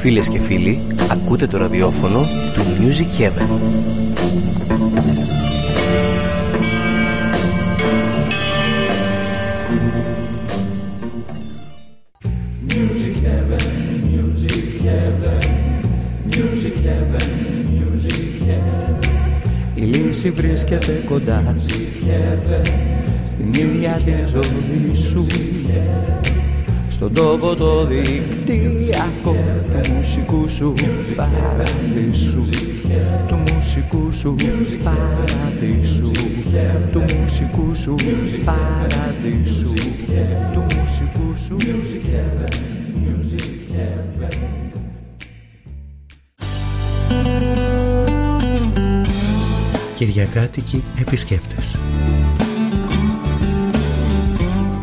Φίλες και φίλοι, ακούτε το ραδιόφωνο του Music Heaven. Music Heaven, Music Heaven, Music Heaven, Music Heaven. Η λύση βρίσκεται κοντά, στην ίδια τη ζωή σου στον τόπο το δικτυακό του μουσικού σου παραδείσου. Του μουσικού σου παραδείσου. Του μουσικού σου παραδείσου. Του μουσικού σου Κυριακάτικοι επισκέπτες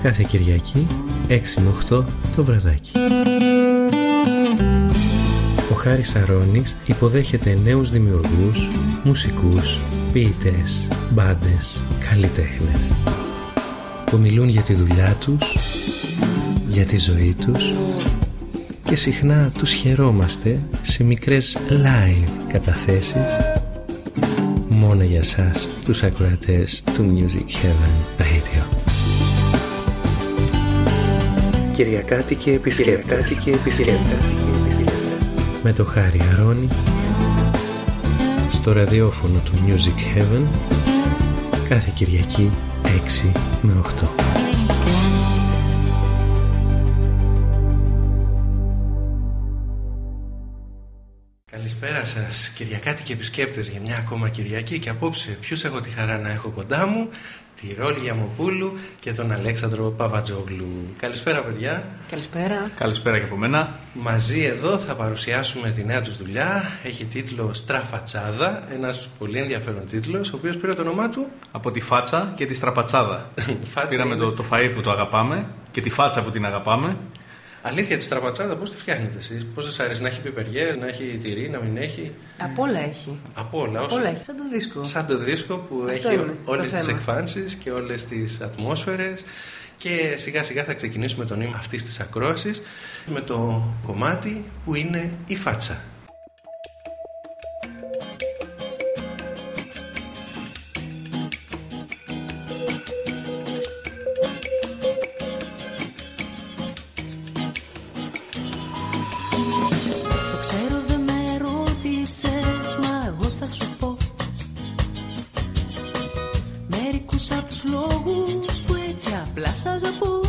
Κάθε Κυριακή 6 με 8 το βραδάκι. Ο Χάρης Σαρώνης υποδέχεται νέους δημιουργούς, μουσικούς, ποιητές, μπάντες, καλλιτέχνες που μιλούν για τη δουλειά τους, για τη ζωή τους και συχνά τους χαιρόμαστε σε μικρές live καταθέσεις μόνο για σας τους ακροατές του Music Heaven Κυριακάτικη επισκέπτες. επισκέπτες. Με το Χάρη Αρώνη στο ραδιόφωνο του Music Heaven κάθε Κυριακή 6 με 8. Κυριακάτικοι επισκέπτες για μια ακόμα Κυριακή και απόψε ποιους έχω τη χαρά να έχω κοντά μου τη Ρόλη Γιαμοπούλου και τον Αλέξανδρο Παβατζόγλου. Καλησπέρα παιδιά. Καλησπέρα. Καλησπέρα και από μένα. Μαζί εδώ θα παρουσιάσουμε τη νέα τους δουλειά. Έχει τίτλο Στραφατσάδα, ένας πολύ ενδιαφέρον τίτλος, ο οποίος πήρε το όνομά του... Από τη φάτσα και τη στραπατσάδα. Πήραμε το, το φαΐ που το αγαπάμε και τη φάτσα που την αγαπάμε Αλήθεια, τη στραπατσάδα πώς τη φτιάχνετε εσείς, Πώς σας αρέσει να έχει πιπεριές, να έχει τυρί, να μην έχει; Από όλα έχει. Από όλα, Από όλα έχει. Σαν το δίσκο. Σαν το δίσκο που Αυτό έχει όλες τις εκφάνσεις και όλες τις ατμόσφαιρες. Και σιγά σιγά θα ξεκινήσουμε το νήμα αυτής της ακρόασης με το κομμάτι που είναι η φάτσα. Η νύχτα κλέβει το φως της μέρας κι όλο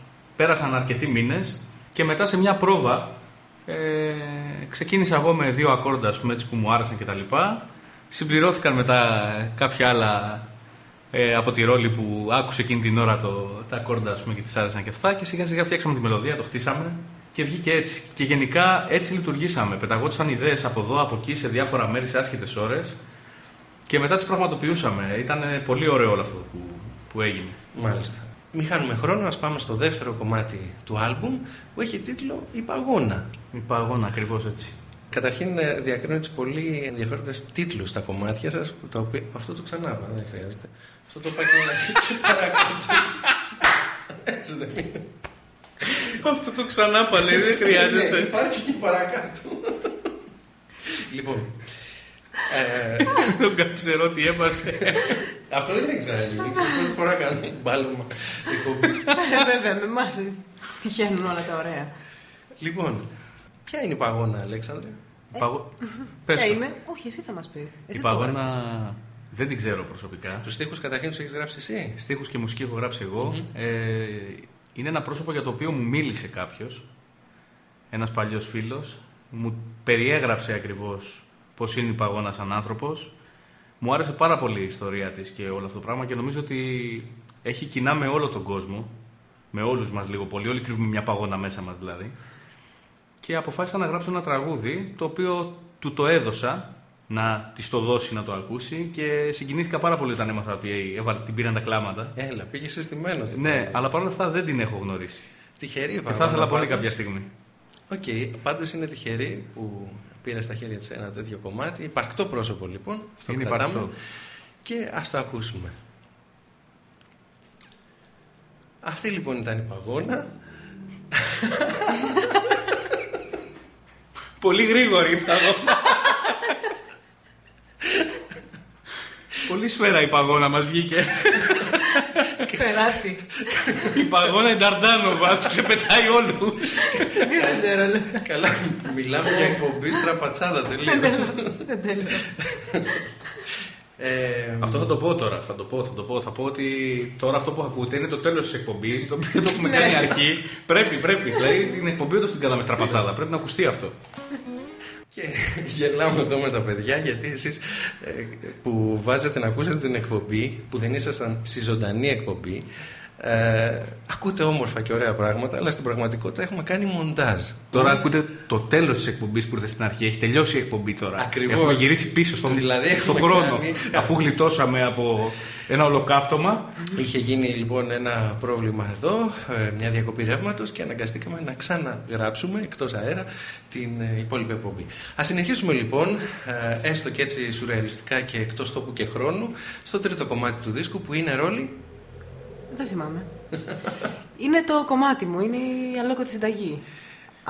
Πέρασαν αρκετοί μήνες και μετά σε μια πρόβα ε, ξεκίνησα εγώ με δύο ακόρντα έτσι, που μου άρεσαν κτλ. Συμπληρώθηκαν μετά κάποια άλλα ε, από τη ρόλη που άκουσε εκείνη την ώρα το, τα ακόρντα πούμε, και τη άρεσαν και αυτά και σιγά σιγά φτιάξαμε τη μελωδία, το χτίσαμε και βγήκε έτσι. Και γενικά έτσι λειτουργήσαμε. Πεταγόντουσαν ιδέες από εδώ, από εκεί, σε διάφορα μέρη, σε άσχετες ώρες και μετά τις πραγματοποιούσαμε. Ήταν πολύ ωραίο όλο αυτό που, που έγινε. Μάλιστα. Μην χάνουμε χρόνο, ας πάμε στο δεύτερο κομμάτι του άλμπουμ που έχει τίτλο «Η Παγώνα». «Η Παγώνα», ακριβώς έτσι. Καταρχήν ε, διακρίνω έτσι πολύ ενδιαφέροντες τίτλους στα κομμάτια σας, το οποίο... αυτό το ξανά δεν χρειάζεται. Αυτό το πάει και παρακάτω. Έτσι δεν είναι. Αυτό το ξανά πάλι δεν χρειάζεται. Ναι, υπάρχει και παρακάτω. λοιπόν, δεν ξέρω τι έπαθε. Αυτό δεν ήξερα. Πρώτη φορά κάνω μπάλωμα ε, Βέβαια, με εμάς τυχαίνουν όλα τα ωραία. Λοιπόν, ποια είναι η παγώνα, Αλέξανδρε; Ε, ποια είναι, όχι, εσύ θα μας πεις. Η παγώνα δεν την ξέρω προσωπικά. Τους στίχους καταρχήν τους έχεις γράψει εσύ; Στίχους και μουσική έχω γράψει εγώ. Ε, είναι ένα πρόσωπο για το οποίο μου μίλησε κάποιος. Ένας παλιός φίλος. Μου περιέγραψε ακριβώς πώς είναι η παγώνα σαν άνθρωπος. Μου άρεσε πάρα πολύ η ιστορία της και όλο αυτό το πράγμα και νομίζω ότι έχει κοινά με όλο τον κόσμο. Με όλους μας λίγο πολύ. Όλοι κρύβουμε μια παγώνα μέσα μας δηλαδή. Και αποφάσισα να γράψω ένα τραγούδι το οποίο του το έδωσα να της το δώσει να το ακούσει και συγκινήθηκα πάρα πολύ όταν έμαθα ότι έβαλε, την πήραν τα κλάματα. Έλα, πήγε συστημένο. Ναι, αλλά παρόλα αυτά δεν την έχω γνωρίσει. Τυχερή Και θα ήθελα πολύ κάποια στιγμή. OK, okay. πάντως είναι τυχερή που πήρε στα χέρια της ένα τέτοιο κομμάτι. Υπαρκτό πρόσωπο λοιπόν. Αυτό Είναι υπαρκτό. Και ας το ακούσουμε. Αυτή λοιπόν ήταν η παγώνα. Πολύ γρήγορη η παγώνα. Πολύ σφαίρα η παγώνα μας βγήκε. Σφαιράτη. Η παγώνα Νταρντάνοβα τους ξεπετάει όλους. Δεν ξέρω. Καλά, μιλάμε για εκπομπή στραπατσάδα τελείω. Ε, αυτό θα το πω τώρα. Θα το πω, θα το πω. Θα πω ότι τώρα αυτό που ακούτε είναι το τέλος της εκπομπής. Το οποίο το έχουμε ναι. κάνει αρχή. πρέπει, πρέπει. Δηλαδή την εκπομπή όταν την κάναμε στραπατσάδα. Πρέπει να ακουστεί αυτό. Και γελάμε εδώ με τα παιδιά γιατί εσείς ε, που βάζετε να ακούσετε την εκπομπή που δεν ήσασταν στη ζωντανή εκπομπή ε, ακούτε όμορφα και ωραία πράγματα, αλλά στην πραγματικότητα έχουμε κάνει μοντάζ. Τώρα ακούτε το τέλος της εκπομπής που ήρθε στην αρχή. Έχει τελειώσει η εκπομπή τώρα. Ακριβώς. Έχουμε γυρίσει πίσω στον, δηλαδή, στον χρόνο. Αφού γλιτώσαμε από ένα ολοκαύτωμα. Είχε γίνει λοιπόν ένα πρόβλημα εδώ, ε, μια διακοπή ρεύματος και αναγκαστήκαμε να ξαναγράψουμε εκτός αέρα την ε, υπόλοιπη εκπομπή. Α συνεχίσουμε λοιπόν, ε, έστω και έτσι σουρεαλιστικά και εκτός τόπου και χρόνου, στο τρίτο κομμάτι του δίσκου που είναι ρόλοι δεν θυμάμαι. είναι το κομμάτι μου, είναι η αλόκοτη συνταγή.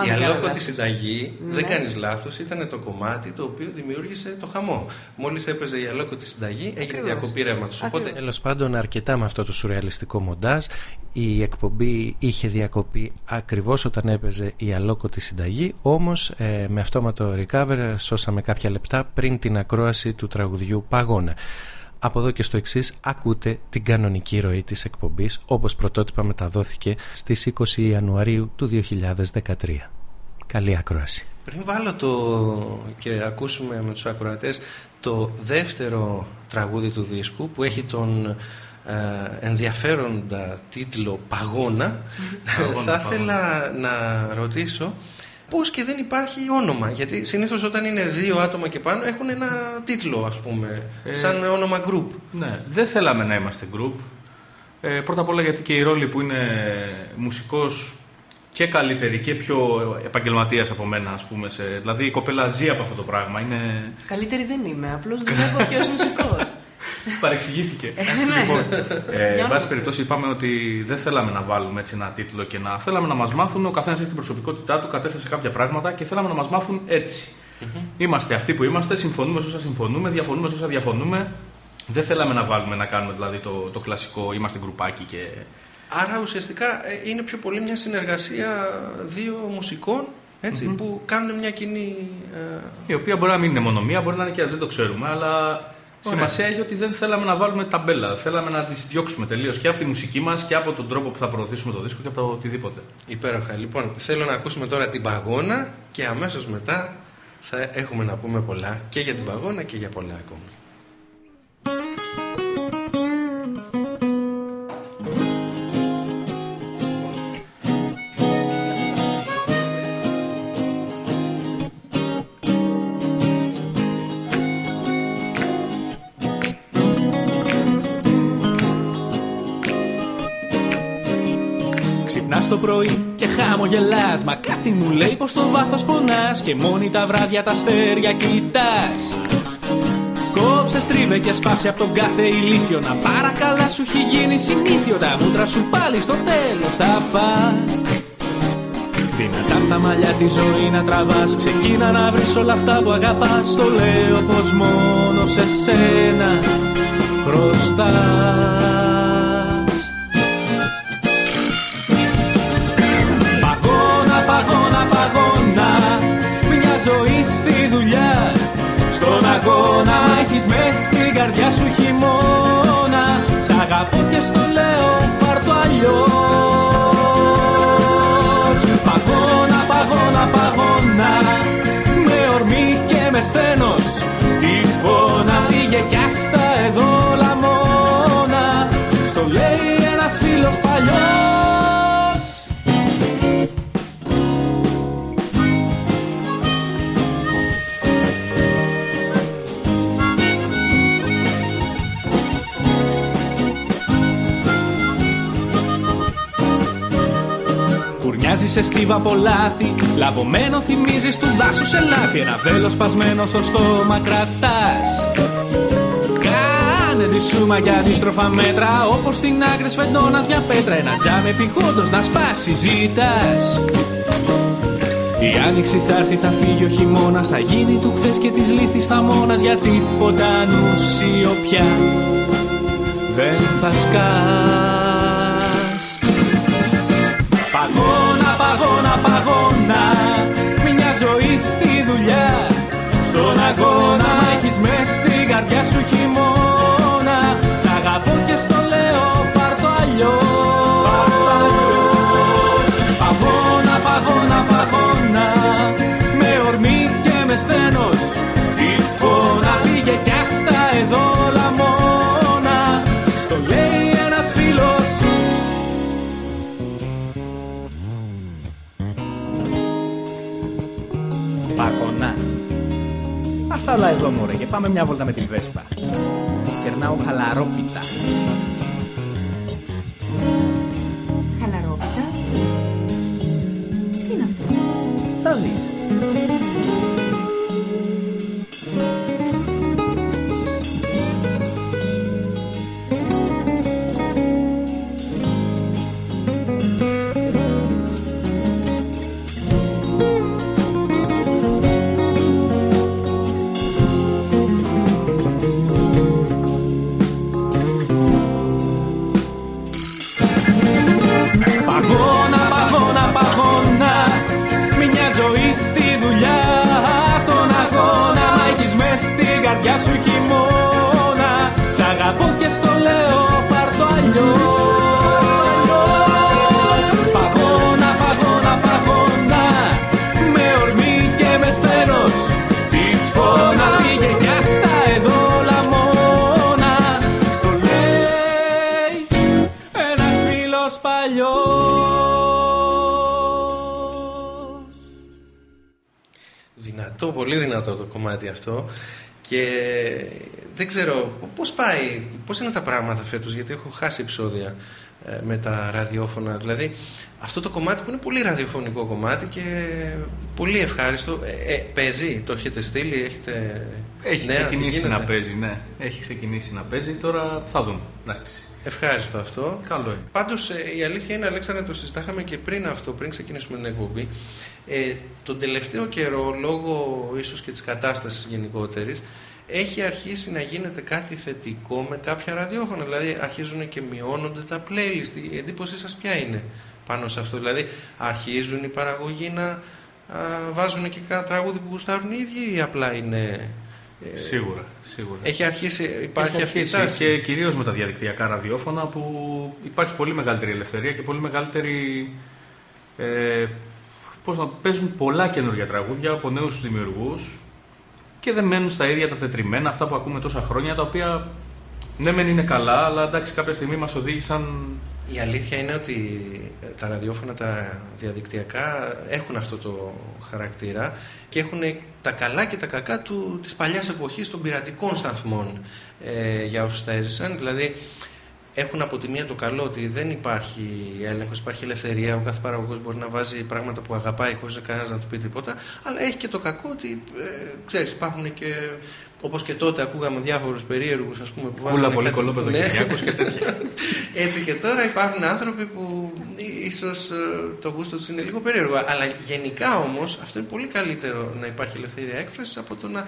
η αλόκοτη συνταγή, ναι. δεν κάνεις λάθος, ήταν το κομμάτι το οποίο δημιούργησε το χαμό. Μόλις έπαιζε η αλόκοτη συνταγή, έγινε διακοπή ρεύματος. Οπότε, τέλος πάντων, αρκετά με αυτό το σουρεαλιστικό μοντάζ. Η εκπομπή είχε διακοπή ακριβώς όταν έπαιζε η αλόκοτη συνταγή. Όμως, ε, με αυτόματο recover, σώσαμε κάποια λεπτά πριν την ακρόαση του τραγουδιού Παγώνα. Από εδώ και στο εξής ακούτε την κανονική ροή της εκπομπής όπως πρωτότυπα μεταδόθηκε στις 20 Ιανουαρίου του 2013. Καλή ακρόαση. Πριν βάλω το και ακούσουμε με τους ακροατές το δεύτερο τραγούδι του δίσκου που έχει τον ε, ενδιαφέροντα τίτλο «Παγώνα» θα ήθελα να ρωτήσω πώς και δεν υπάρχει όνομα. Γιατί συνήθως όταν είναι δύο άτομα και πάνω έχουν ένα τίτλο ας πούμε ε, σαν όνομα group. Ναι, δεν θέλαμε να είμαστε group. Ε, πρώτα απ' όλα γιατί και η ρόλη που είναι μουσικός και καλύτερη και πιο επαγγελματίας από μένα ας πούμε σε, δηλαδή η κοπέλα ζει από αυτό το πράγμα. Είναι... Καλύτερη δεν είμαι, απλώς δουλεύω και ως μουσικός Παρεξηγήθηκε. Ε, ναι. λοιπόν, ε, εν πάση περιπτώσει, είπαμε ότι δεν θέλαμε να βάλουμε έτσι ένα τίτλο και να θέλαμε να μας μάθουν. Ο καθένας έχει την προσωπικότητά του, κατέθεσε κάποια πράγματα και θέλαμε να μας μάθουν Είμαστε αυτοί που είμαστε, συμφωνούμε σε όσα συμφωνούμε, διαφωνούμε σε όσα διαφωνούμε. Δεν θέλαμε να βάλουμε να κάνουμε δηλαδή το, το κλασικό είμαστε γκρουπάκι και. Άρα ουσιαστικά ε, είναι πιο πολύ μια συνεργασία δύο μουσικών που κάνουν μια κοινή. Ε, Η οποία μπορεί να μην είναι μόνο μία, μπορεί να είναι και δεν το ξέρουμε, αλλά Σημασία έχει ότι δεν θέλαμε να βάλουμε ταμπέλα. Θέλαμε να τις διώξουμε τελείως και από τη μουσική μας και από τον τρόπο που θα προωθήσουμε το δίσκο και από το οτιδήποτε. Υπέροχα. Λοιπόν, θέλω να ακούσουμε τώρα την παγώνα και αμέσως μετά θα έχουμε να πούμε πολλά και για την παγώνα και για πολλά ακόμα. Το πρωί και χαμογελάς. Μα κάτι μου λέει πως το βάθος πονάς Και μόνη τα βράδια τα αστέρια κοιτάς. Κόψε στρίβε και σπάσε από τον κάθε ηλίθιο. Να παρακαλά σου έχει γίνει συνήθιο. Τα μούτρα σου πάλι στο τέλος θα φας. Δυνατά τα μαλλιά τη ζωή να τραβάς. Ξεκίνα να βρεις όλα αυτά που αγαπάς. Το λέω πως μόνο σε σένα χρωστάς αγώνα Έχεις μες στην καρδιά σου χειμώνα. Σ' αγαπώ και στο λέω πάρ' το αλλιώς. Παγώνα, παγώνα, παγώνα Με ορμή και με στένος Τη φώνα φύγε κι άστα εδώ λαμώνα. Στο λέει ένας φίλος παλιός σε στίβα από λάθη. Λαβωμένο θυμίζεις του δάσου σε λάθη. Ένα βέλο σπασμένο στο στόμα κρατάς. Κάνε τη σούμα για αντίστροφα μέτρα. Όπως στην άκρη σφεντόνα μια πέτρα. Ένα τζάμ επιγόντως να σπάσει, ζητάς. Η άνοιξη θα έρθει, θα φύγει ο χειμώνας. Θα γίνει του χθες και της λύθης τα μόνας. Για τίποτα νουσίο πια δεν θα σκάσει. Παγώνα, παγώνα Μια ζωή στη δουλειά. Στον αγώνα έχεις μες στην καρδιά σου Ας τα όλα εδώ μωρέ και πάμε μια βόλτα με τη Βέσπα. Κερνάω χαλαρόπιτα. Χαλαρόπιτα; Ξέρω πώς πάει, πώς είναι τα πράγματα φέτος, γιατί έχω χάσει επεισόδια ε, με τα ραδιόφωνα. Δηλαδή αυτό το κομμάτι που είναι πολύ ραδιοφωνικό κομμάτι και πολύ ευχάριστο. Ε, ε, παίζει, το έχετε στείλει, έχετε Έχει νέα, τι ξεκινήσει γίνεται; να παίζει, ναι. Έχει ξεκινήσει να παίζει, τώρα θα δούμε. Εντάξει. Ευχάριστο αυτό. Καλό είναι. Πάντως η αλήθεια είναι, Αλέξανδρα, το συζητάγαμε και πριν αυτό, πριν ξεκινήσουμε την εκπομπή. Ε, τον τελευταίο καιρό, λόγω ίσως και της κατάστασης γενικότερης, έχει αρχίσει να γίνεται κάτι θετικό με κάποια ραδιόφωνα. Δηλαδή, αρχίζουν και μειώνονται τα playlist. Η εντύπωσή σας ποια είναι πάνω σε αυτό; Δηλαδή, αρχίζουν οι παραγωγοί να α, βάζουν και κάνα τραγούδι που γουστάρουν οι ίδιοι ή απλά είναι. ε, Σίγουρα, σίγουρα. Έχει αρχίσει, υπάρχει Έχει αυτή η αρχίσει τάση; και κυρίως με τα διαδικτυακά ραδιόφωνα που υπάρχει πολύ μεγαλύτερη ελευθερία και πολύ μεγαλύτερη... Ε, πώς να παίζουν πολλά καινούργια τραγούδια από νέους δημιουργούς και δεν μένουν στα ίδια τα τετριμένα, αυτά που ακούμε τόσα χρόνια, τα οποία ναι μεν είναι καλά, αλλά εντάξει κάποια στιγμή μας οδήγησαν... Η αλήθεια είναι ότι τα ραδιόφωνα, τα διαδικτυακά έχουν αυτό το χαρακτήρα και έχουν τα καλά και τα κακά του, της παλιάς εποχής των πειρατικών σταθμών ε, για όσους τα έζησαν. Δηλαδή έχουν από τη μία το καλό ότι δεν υπάρχει έλεγχος, υπάρχει ελευθερία, ο κάθε παραγωγός μπορεί να βάζει πράγματα που αγαπάει χωρίς κανένας να του πει τίποτα, αλλά έχει και το κακό ότι, ε, ξέρεις, υπάρχουν και όπως και τότε ακούγαμε διάφορους περίεργους ας πούμε, που Κούλα βάζανε πολύ κάτι- κολόπεδο Ναι. Κυριάκος και τέτοια. Έτσι και τώρα υπάρχουν άνθρωποι που ίσως ε, το γούστο τους είναι λίγο περίεργο. Αλλά γενικά όμως αυτό είναι πολύ καλύτερο να υπάρχει ελευθερία έκφρασης από το να.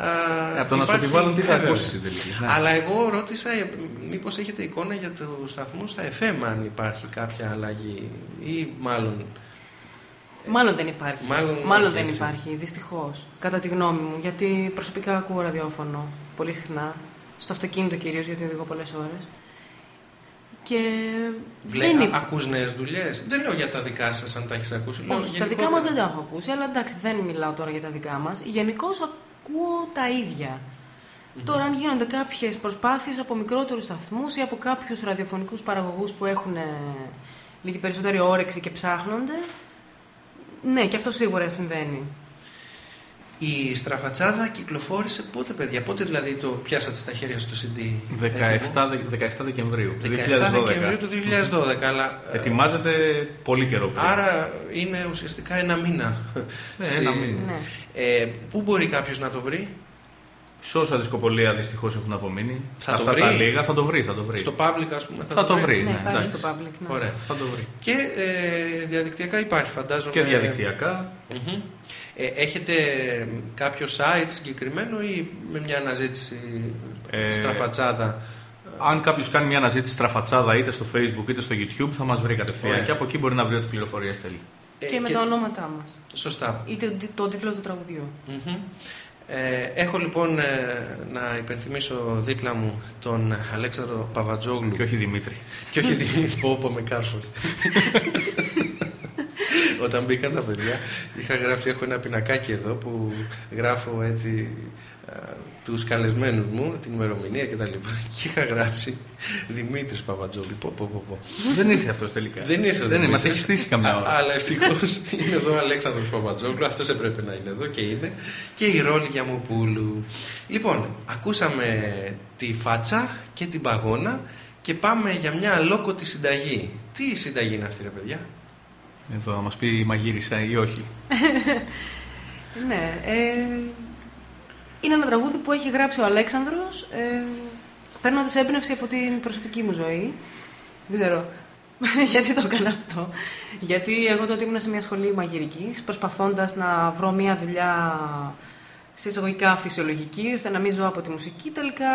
Α, από το να σου υπάρχει- επιβάλλουν τι θα Ε, βέβαια. ακούσεις στην τελική. Ναι. Αλλά εγώ ρώτησα ε, μήπως έχετε εικόνα για το σταθμό στα FM αν υπάρχει κάποια αλλαγή ή μάλλον Μάλλον δεν υπάρχει. Μάλλον όχι, δεν έτσι. υπάρχει, δυστυχώς. Κατά τη γνώμη μου. Γιατί προσωπικά ακούω ραδιόφωνο πολύ συχνά. Στο αυτοκίνητο κυρίως, γιατί οδηγώ πολλές ώρες. Και δεν Βλέ, είναι. α- ακούς νέες δουλειές; Δεν λέω για τα δικά σας αν τα έχεις ακούσει. Λέω Όχι, τα γενικότερα. δικά μας δεν τα έχω ακούσει, αλλά εντάξει, δεν μιλάω τώρα για τα δικά μας. Γενικώς ακούω τα ίδια. Τώρα, αν γίνονται κάποιες προσπάθειες από μικρότερους σταθμούς ή από κάποιους ραδιοφωνικούς παραγωγούς που έχουν ε, λίγη περισσότερη όρεξη και ψάχνονται. Ναι, και αυτό σίγουρα συμβαίνει. Η στραφατσάδα κυκλοφόρησε πότε, παιδιά, πότε δηλαδή το πιάσατε στα χέρια στο CD. 17, έτοιμο; δε- 17 Δεκεμβρίου του 17 2012. Δεκεμβρίου του 2012, αλλά... ε, Ετοιμάζεται πολύ καιρό πριν. Άρα είναι ουσιαστικά ένα μήνα. Ναι, ένα μήνα. Ναι. Ε, πού μπορεί κάποιος να το βρει, Σε όσα δισκοπολία δυστυχώς έχουν απομείνει. Θα το Αυτά βρει; τα λίγα θα το βρει. Θα το βρει. στο public, ας πούμε. Θα το βρει; Ναι, ναι, υπάρχει εντάξει. στο public. Ναι. Ωραία. Θα το βρει. Και ε, διαδικτυακά υπάρχει, φαντάζομαι. Και διαδικτυακά. Μμμ. Ε, έχετε κάποιο site συγκεκριμένο ή με μια αναζήτηση Ε, στραφατσάδα; Αν κάποιος κάνει μια αναζήτηση στραφατσάδα είτε στο facebook είτε στο youtube θα μας βρει κατευθείαν Ωραία. και από εκεί μπορεί να βρει ό,τι πληροφορίες θέλει. Ε, Και με τα ονόματά μας. Σωστά. Ή το, το τίτλο του τραγουδιού. Μμμ. Ε, έχω λοιπόν ε, να υπενθυμίσω δίπλα μου τον Αλέξανδρο Παβατζόγλου Και όχι Δημήτρη. και όχι την Πόπο με κάρφος. Όταν μπήκαν τα παιδιά είχα γράψει, έχω ένα πινακάκι εδώ που γράφω έτσι α, τους καλεσμένους μου, την ημερομηνία και τα λοιπά και είχα γράψει Δημήτρης Παβατζόγλου. Πω, πω, πω, πω. δεν ήρθε αυτός τελικά. Δεν ήρθε ο Δεν είναι, μας Δημήτρης. έχει στήσει καμιά Α, ώρα. Αλλά ευτυχώς είναι εδώ ο Αλέξανδρος Παπατζόγλου. Αυτός έπρεπε να είναι εδώ και είναι. Και η ρόλη για Μουπούλου. Λοιπόν, ακούσαμε τη φάτσα και την παγώνα και πάμε για μια αλόκοτη συνταγή. Τι συνταγή είναι αυτή, ρε παιδιά; Εδώ να μας πει η μαγείρισα ή όχι. Ναι. Ε, είναι ένα τραγούδι που έχει γράψει ο Αλέξανδρος ε, παίρνοντας έμπνευση από την προσωπική μου ζωή. Δεν ξέρω γιατί το έκανα αυτό. Γιατί εγώ τότε ήμουν σε μια σχολή μαγειρικής προσπαθώντας να βρω μια δουλειά σε εισαγωγικά φυσιολογική, ώστε να μην ζω από τη μουσική. Τελικά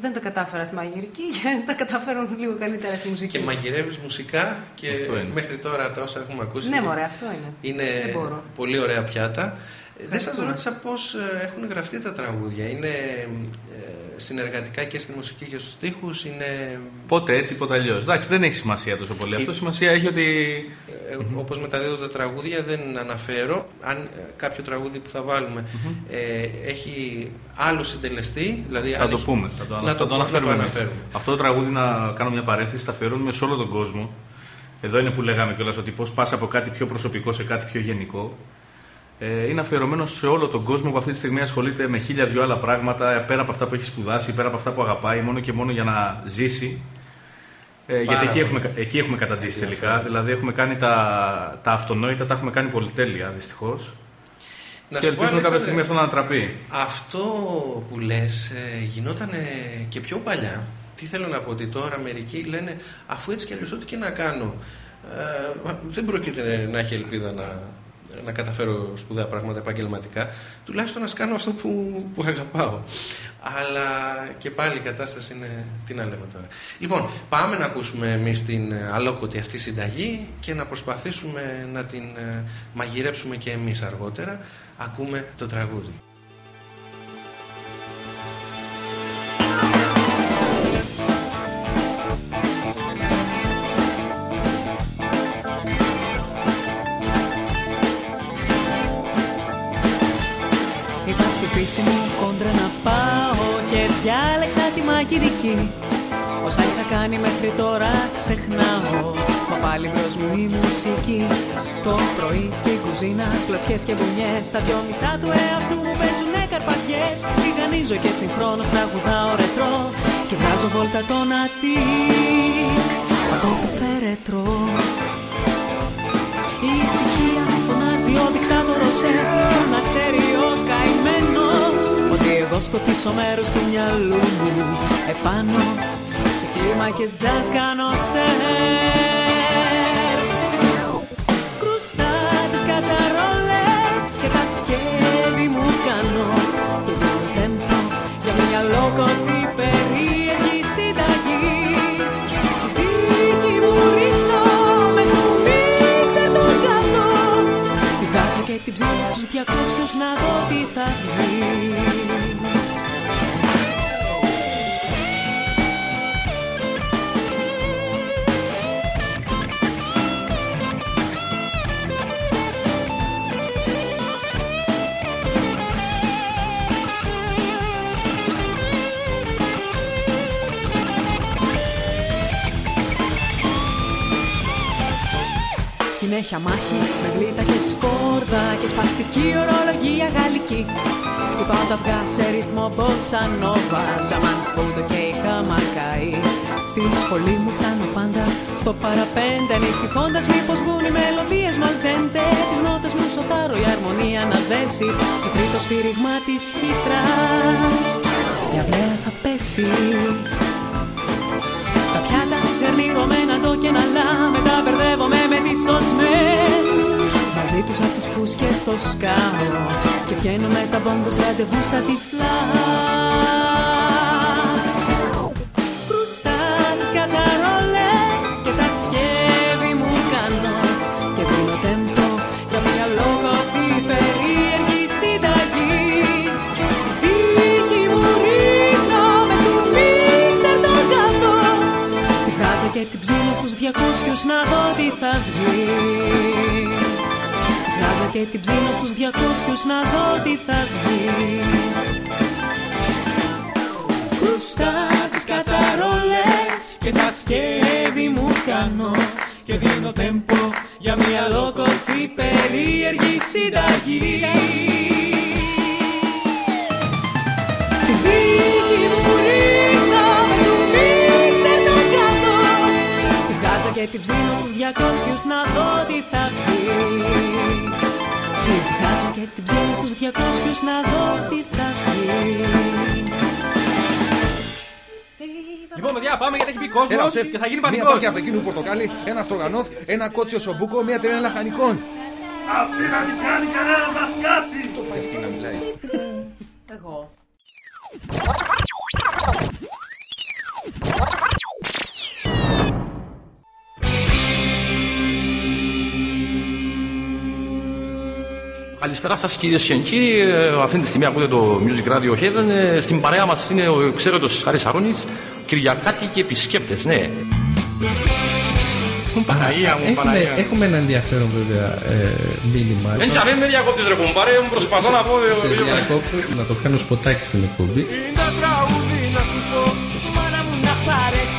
δεν τα κατάφερα στη μαγειρική και τα καταφέρω λίγο καλύτερα στη μουσική. Και μαγειρεύεις μουσικά και Αυτό είναι. μέχρι τώρα τα όσα έχουμε ακούσει. Ναι, μωρέ, αυτό είναι. Είναι Δεν μπορώ. πολύ ωραία πιάτα. Δεν σας Ευχαριστούμε. ρώτησα πώς ε, έχουν γραφτεί τα τραγούδια. Είναι ε, συνεργατικά και στη μουσική και στους στίχους. Είναι Πότε έτσι, πότε αλλιώς. Εντάξει, δεν έχει σημασία τόσο πολύ. Αυτό σημασία έχει ότι. Ε, όπως μεταδίδω τα τραγούδια δεν αναφέρω αν ε, κάποιο τραγούδι που θα βάλουμε ε, έχει άλλο συντελεστή δηλαδή Θα αν το έχει- πούμε, θα το, ανα- να θα το να αναφέρουμε. εμείς. αναφέρουμε. Αυτό το τραγούδι, να κάνω μια παρένθεση, θα αφιερώνουμε σε όλο τον κόσμο. Εδώ είναι που λέγαμε κιόλας ότι πώς πας από κάτι πιο προσωπικό σε κάτι πιο γενικό. Ε, είναι αφιερωμένο σε όλο τον κόσμο που αυτή τη στιγμή ασχολείται με χίλια δυο άλλα πράγματα πέρα από αυτά που έχει σπουδάσει, πέρα από αυτά που αγαπάει, μόνο και μόνο για να ζήσει. Ε, γιατί εκεί έχουμε, εκεί έχουμε καταντήσει τελικά. Δηλαδή έχουμε κάνει τα, τα αυτονόητα, τα έχουμε κάνει πολυτέλεια δυστυχώς. Να Και σου πω, ελπίζουμε κάποια Αλέξανδρε, στιγμή αυτό να ανατραπεί. Αυτό που λες ε, γινόταν και πιο παλιά. Τι θέλω να πω, ότι τώρα μερικοί λένε αφού έτσι κι αλλιώς ό,τι και να κάνω ε, δεν πρόκειται να έχει ελπίδα να, να καταφέρω σπουδαία πράγματα επαγγελματικά. Τουλάχιστον να κάνω αυτό που, που αγαπάω. Αλλά και πάλι η κατάσταση είναι τι να λέμε τώρα. Λοιπόν πάμε να ακούσουμε εμείς την ε, αλόκοτη αυτή συνταγή και να προσπαθήσουμε να την ε, μαγειρέψουμε και εμείς αργότερα. Ακούμε το τραγούδι διάλεξα τη μαγειρική Όσα είχα κάνει μέχρι τώρα ξεχνάω. Μα πάλι μπρος μου η μουσική. Το πρωί στην κουζίνα κλωτσιές και βουνιές Τα δυο μισά του εαυτού μου παίζουνε καρπαζιές. Τηγανίζω και συγχρόνως τραγουδάω ρετρό. Και βγάζω βόλτα το νατί. Από το φέρετρο. Η ησυχία φωνάζει ο δικτάτορος έχω να ξέρει ο καημένος Ότι εγώ στο πίσω μέρος του μυαλού μου. Επάνω σε κλίμακες jazz κάνω σερ. Κρουστά τις κατσαρόλες και τα σκεύη μου κάνω. Και δίνω τέμπο για μια λόκοτη περίεργη συνταγή. Την τύχη μου ρίχνω μες στο μίξερ το κάνω Τη βγάζω και την ψήνω στους 200 να δω τι θα βγει Συνέχεια μάχη με γλύτα και σκόρδα και σπαστική ορολογία γαλλική. Χτυπάω τα αυγά σε ρυθμό bossa nova, ζαμάν φούτο και η καμακαή. Στη σχολή μου φτάνω πάντα στο παραπέντε, ανησυχώντας μήπως βγουν οι μελωδίες μαλτέντε. Τις νότες μου σοτάρω η αρμονία να δέσει στο τρίτο σφύριγμα της χύτρας. Η αυλαία θα πέσει τα πιάτα γαρνήρωμένα το και ναλά Μετά μπερδεύομαι με τις οσμές Μαζί τους απ' τις φούσκες το σκάω Και βγαίνω με τα μπόγκος ραντεβού στα τυφλά ψήνω στους 200 να δω τι θα βγει. Τη βγάζω και την ψήνω στους 200 να δω τι θα βγει. Κρουστά τις κατσαρόλες και τα σκεύη μου κάνω και δίνω τέμπο για μια λόκοτη περίεργη συνταγή και την ψήνω στους 200 να δω τι θα βγει Τη βγάζω και την ψήνω στους 200 να δω τι θα βγει Λοιπόν, παιδιά, πάμε γιατί έχει μπει κόσμος Ένα σεφ, και θα γίνει μία πανικός. τόκια απεκίνου πορτοκάλι, ένα στρογανόφ, ένα κότσιο σομπούκο, μία τριένα λαχανικών. Αυτή να την κάνει κανένας να σκάσει. Και αυτή να μιλάει. Εγώ. Καλησπέρα σας κυρίες και κύριοι. Ε, Αυτή τη στιγμή ακούτε το Music Radio Heaven. Ε, Στην παρέα μας είναι ο εξαίρετο Χάρη Αρώνης, Κυριακάτη και επισκέπτες. Ναι. Μου Παναγία μου, Έχουμε, Παναγία. έχουμε ένα ενδιαφέρον βέβαια ε, μήνυμα. Δεν τσαβέ με διακόπτεις ρε κουμπάρε, μου προσπαθώ να πω. ε, Σε ε, διακόπτω να το κάνω σποτάκι στην εκπομπή. Είναι τραγούδι να σου πω Μάνα μου να σ' αρέσει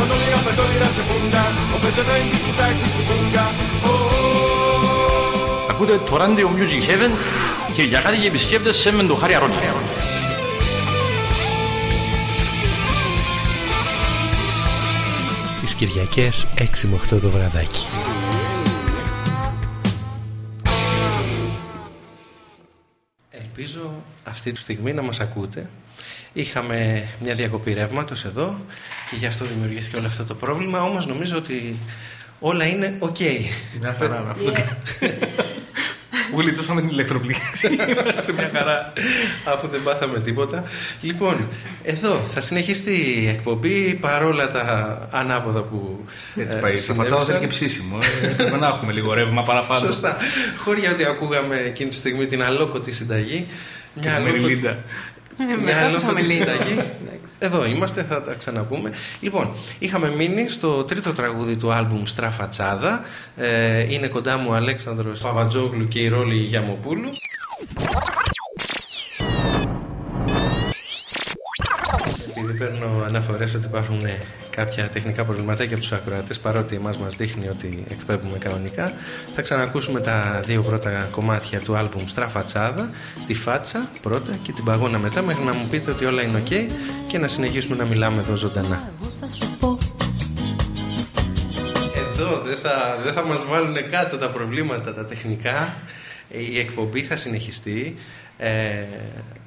Pondonia per Dolira c'è punga O precedenti su tecni su punga Oh, oh, Ακούτε το Radio Music Heaven και για κάτι και επισκέπτες σε μεν το Χάρη Αρώνη. Τις Κυριακές 6 με 8 το βραδάκι. Ελπίζω αυτή τη στιγμή να μας ακούτε. Είχαμε μια διακοπή ρεύματος εδώ και γι' αυτό δημιουργήθηκε όλο αυτό το πρόβλημα, όμως νομίζω ότι όλα είναι οκ. Μια χαρά. Αυτό Γλιτώσαμε την ηλεκτροπλήξη. Είμαστε μια χαρά. Αφού δεν πάθαμε τίποτα. Λοιπόν, εδώ θα συνεχιστεί η εκπομπή παρόλα τα ανάποδα που. Έτσι ε, πάει. Θα συνέβησαν. φατσάδα θέλει και ψήσιμο. ε. Πρέπει να έχουμε λίγο ρεύμα παραπάνω. Σωστά. Χωρί ότι ακούγαμε εκείνη τη στιγμή την αλλόκοτη συνταγή. Και τη αλόκοτη- Μεριλίντα. Μια μετά αλόκοτη ακούσαμε λίγο. συνταγή. Εδώ είμαστε, θα τα ξαναπούμε. Λοιπόν, είχαμε μείνει στο τρίτο τραγούδι του άλμπουμ Στραφατσάδα. Ε, είναι κοντά μου ο Αλέξανδρος Παβατζόγλου και η Ρόλη Γιαμοπούλου. Επειδή παίρνω αναφορές ότι υπάρχουν ε, κάποια τεχνικά προβληματάκια από τους ακροατές παρότι εμάς μας δείχνει ότι εκπέμπουμε κανονικά. Θα ξανακούσουμε τα δύο πρώτα κομμάτια του άλμπουμ Στραφατσάδα τη Φάτσα πρώτα και την Παγώνα μετά μέχρι να μου πείτε ότι όλα είναι ok και να συνεχίσουμε να μιλάμε εδώ ζωντανά. Εγώ θα σου πω. Εδώ δεν θα, δεν θα μας βάλουν κάτω τα προβλήματα τα τεχνικά. Η εκπομπή θα συνεχιστεί ε,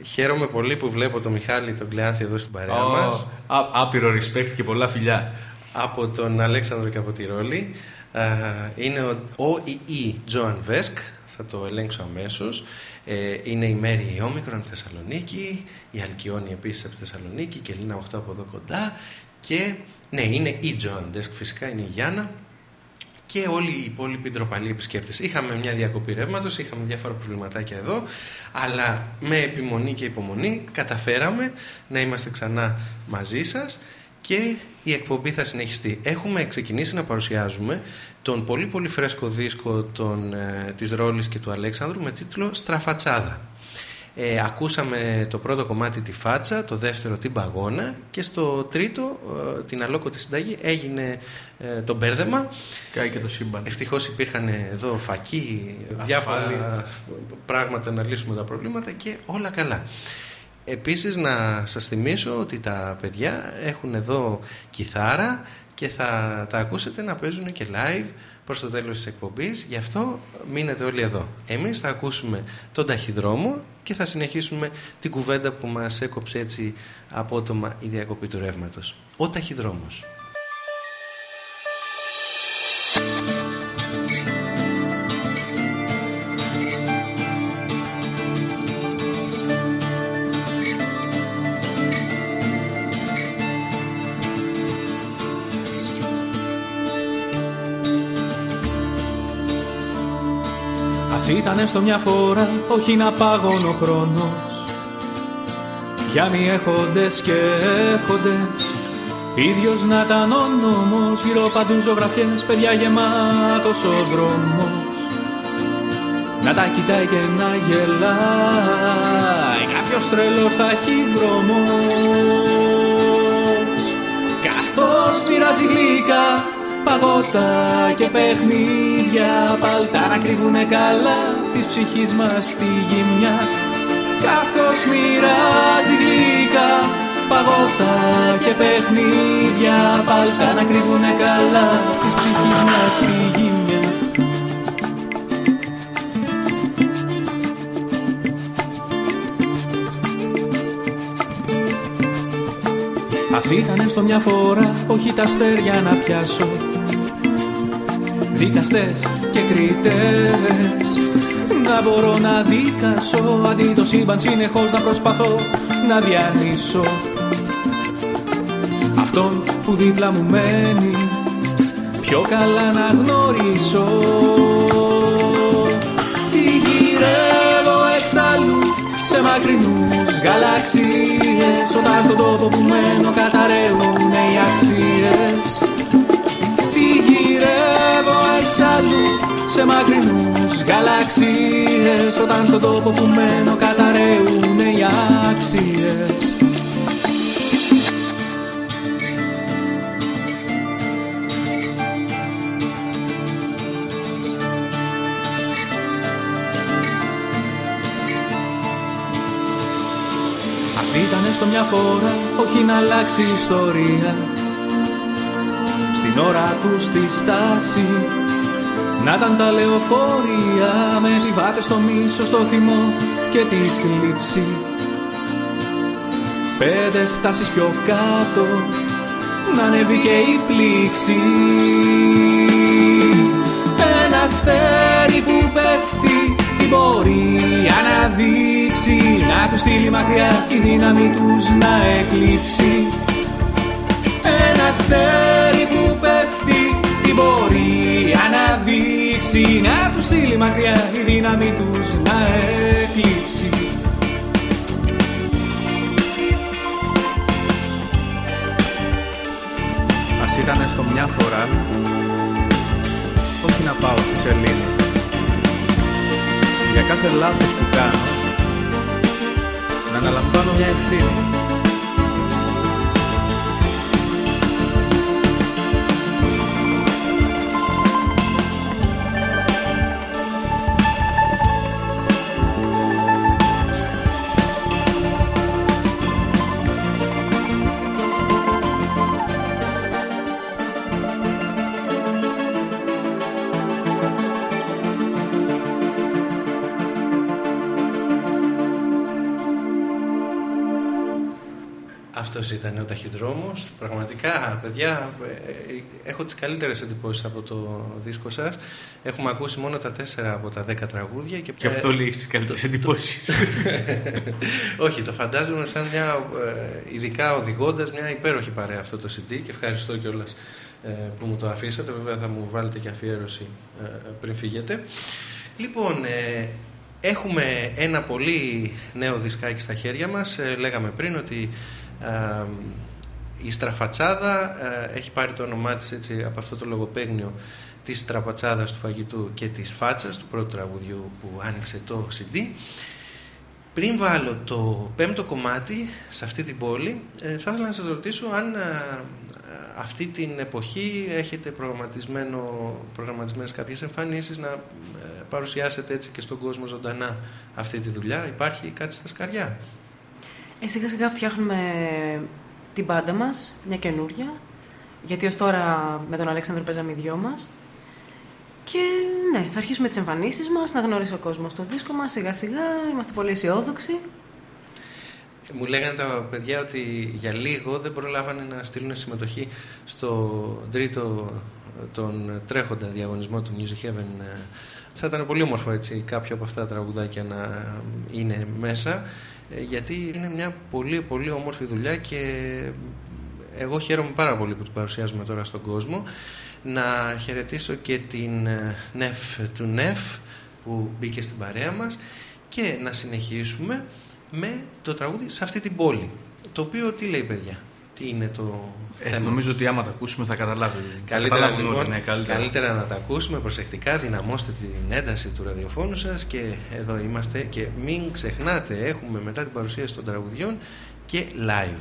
χαίρομαι πολύ που βλέπω τον Μιχάλη τον Κλεάνθη εδώ στην παρέα μας Ω, α- Άπειρο respect και πολλά φιλιά. από τον Αλέξανδρο και από τη Ρόλη. Ε, είναι ο, ο ή η Τζοαν Βέσκ, θα το ελέγξω αμέσως. Ε, είναι η Μέρη Όμικρον Θεσσαλονίκη, η Αλκιόνη επίσης από Θεσσαλονίκη και η Ελίνα 8 από εδώ κοντά. Και ναι, είναι η Τζοαν Βέσκ φυσικά, είναι η Γιάννα και όλοι οι υπόλοιποι ντροπαλοί επισκέπτες. Είχαμε μια διακοπή ρεύματος, είχαμε διάφορα προβληματάκια εδώ, αλλά με επιμονή και υπομονή καταφέραμε να είμαστε ξανά μαζί σας και η εκπομπή θα συνεχιστεί. Έχουμε ξεκινήσει να παρουσιάζουμε τον πολύ πολύ φρέσκο δίσκο των, ε, της Ρόλης και του Αλέξανδρου με τίτλο «Στραφατσάδα». Ε, ακούσαμε το πρώτο κομμάτι τη φάτσα, το δεύτερο την παγώνα και στο τρίτο, ε, την αλόκοτη συνταγή, έγινε ε, το μπέρδεμα. Κάει και το σύμπαν. Ευτυχώς υπήρχαν εδώ φακοί, διάφορα Ασφάλειες. πράγματα να λύσουμε τα προβλήματα και όλα καλά. Επίσης να σας θυμίσω ότι τα παιδιά έχουν εδώ κιθάρα και θα τα ακούσετε να παίζουν και live προς το τέλος της εκπομπής. Γι' αυτό μείνετε όλοι εδώ. Εμείς θα ακούσουμε τον ταχυδρόμο και θα συνεχίσουμε την κουβέντα που μας έκοψε έτσι απότομα η διακοπή του ρεύματος. Ο ταχυδρόμος. Ας ήταν στο μια φορά, όχι να πάγωνε ο χρόνος. Για μη έχοντες και έχοντες Ίδιος να ήταν ο νόμος. Γύρω παντού ζωγραφιές, παιδιά γεμάτος ο δρόμος. Να τα κοιτάει και να γελάει Κάποιος τρελός ταχύδρομος Καθώς μοιράζει γλυκά Παγώτα και παιχνίδια. Παλτά να κρύβουνε καλά Της ψυχής μας τη γυμνιά. Καθώς μοιράζει γλυκά Παγώτα και παιχνίδια. Παλτά να κρύβουνε καλά Της ψυχής μας τη γυμνιά Ας ήτανε στο μια φορά, όχι τα αστέρια να πιάσω. Δικαστές και κριτές Να μπορώ να δικάσω. Αντί το σύμπαν συνεχώς να προσπαθώ να διανύσω Αυτόν που δίπλα μου μένει Πιο καλά να γνωρίσω. Τι γυρεύω εξάλλου σε μακρινούς γαλαξίες Όταν τον τόπο που μένω καταραίουνε οι αξίες. Τι γυρεύω εξάλλου σε μακρινούς γαλαξίες Όταν τον τόπο που μένω καταραίουνε οι αξίες έστω μια φορά όχι να αλλάξει η ιστορία. Στην ώρα του στη στάση να ήταν τα λεωφορεία. Με επιβάτες στο μίσος, στο θυμό και τη θλίψη. Πέντε στάσεις πιο κάτω να ανέβει και η πλήξη. Ένα αστέρι που πέφτει την πορεία να δείξει Να τους στείλει μακριά η δύναμη τους να εκλείψει. Ένα αστέρι που πέφτει την πορεία να δείξει Να τους στείλει μακριά η δύναμη τους να εκλείψει. Ας ήταν στο μια φορά όχι να πάω στη σελήνη για κάθε λάθος που κάνω να αναλαμβάνω μια ευθύνη ήταν ο ταχυδρόμος. Πραγματικά, παιδιά, ε, ε, έχω τις καλύτερες εντυπώσεις από το δίσκο σας. Έχουμε ακούσει μόνο τα τέσσερα από τα δέκα τραγούδια. Και, Και αυτό λέει τις καλύτερες εντυπώσεις. Όχι, το φαντάζομαι σαν μια, ε, ειδικά οδηγώντας, μια υπέροχη παρέα αυτό το CD και ευχαριστώ κιόλας που μου το αφήσατε. Βέβαια θα μου βάλετε και αφιέρωση ε, πριν φύγετε. Λοιπόν, ε, έχουμε ένα πολύ νέο δισκάκι στα χέρια μας. Ε, λέγαμε πριν ότι ε, η στραφατσάδα ε, έχει πάρει το όνομά της έτσι, από αυτό το λογοπαίγνιο της στραπατσάδας του φαγητού και της φάτσας του πρώτου τραγουδιού που άνοιξε το CD. Πριν βάλω το πέμπτο κομμάτι σε αυτή την πόλη, ε, θα ήθελα να σας ρωτήσω αν ε, αυτή την εποχή έχετε προγραμματισμένο, προγραμματισμένες κάποιες εμφανίσεις να ε, παρουσιάσετε έτσι και στον κόσμο ζωντανά αυτή τη δουλειά. Υπάρχει κάτι στα σκαριά; Ε, σιγά σιγά φτιάχνουμε την πάντα μας, μια καινούρια. Γιατί ως τώρα με τον Αλέξανδρο παίζαμε οι δυο μας. Και ναι, θα αρχίσουμε τις εμφανίσεις μας, να γνωρίσει ο κόσμος το δίσκο μας σιγά σιγά. Είμαστε πολύ αισιόδοξοι. Μου λέγανε τα παιδιά ότι για λίγο δεν προλάβανε να στείλουν συμμετοχή στο τρίτο τον τρέχοντα διαγωνισμό του Music Heaven. Ε, Θα ήταν πολύ όμορφο έτσι κάποιο από αυτά τα τραγουδάκια να είναι μέσα ε, γιατί είναι μια πολύ πολύ όμορφη δουλειά και εγώ χαίρομαι πάρα πολύ που την παρουσιάζουμε τώρα στον κόσμο. Να χαιρετήσω και την ε, Νεφ του Νεφ που μπήκε στην παρέα μας και να συνεχίσουμε με το τραγούδι σε αυτή την πόλη. Το οποίο τι λέει παιδιά, τι είναι το Ε, θέμα. νομίζω ότι άμα τα ακούσουμε θα καταλάβει. θα Καλύτερα, καταλάβουν λοιπόν, όλοι, ναι, καλύτερα. καλύτερα να τα ακούσουμε προσεκτικά, δυναμώστε την ένταση του ραδιοφώνου σας και εδώ είμαστε και μην ξεχνάτε, έχουμε μετά την παρουσίαση των τραγουδιών και live.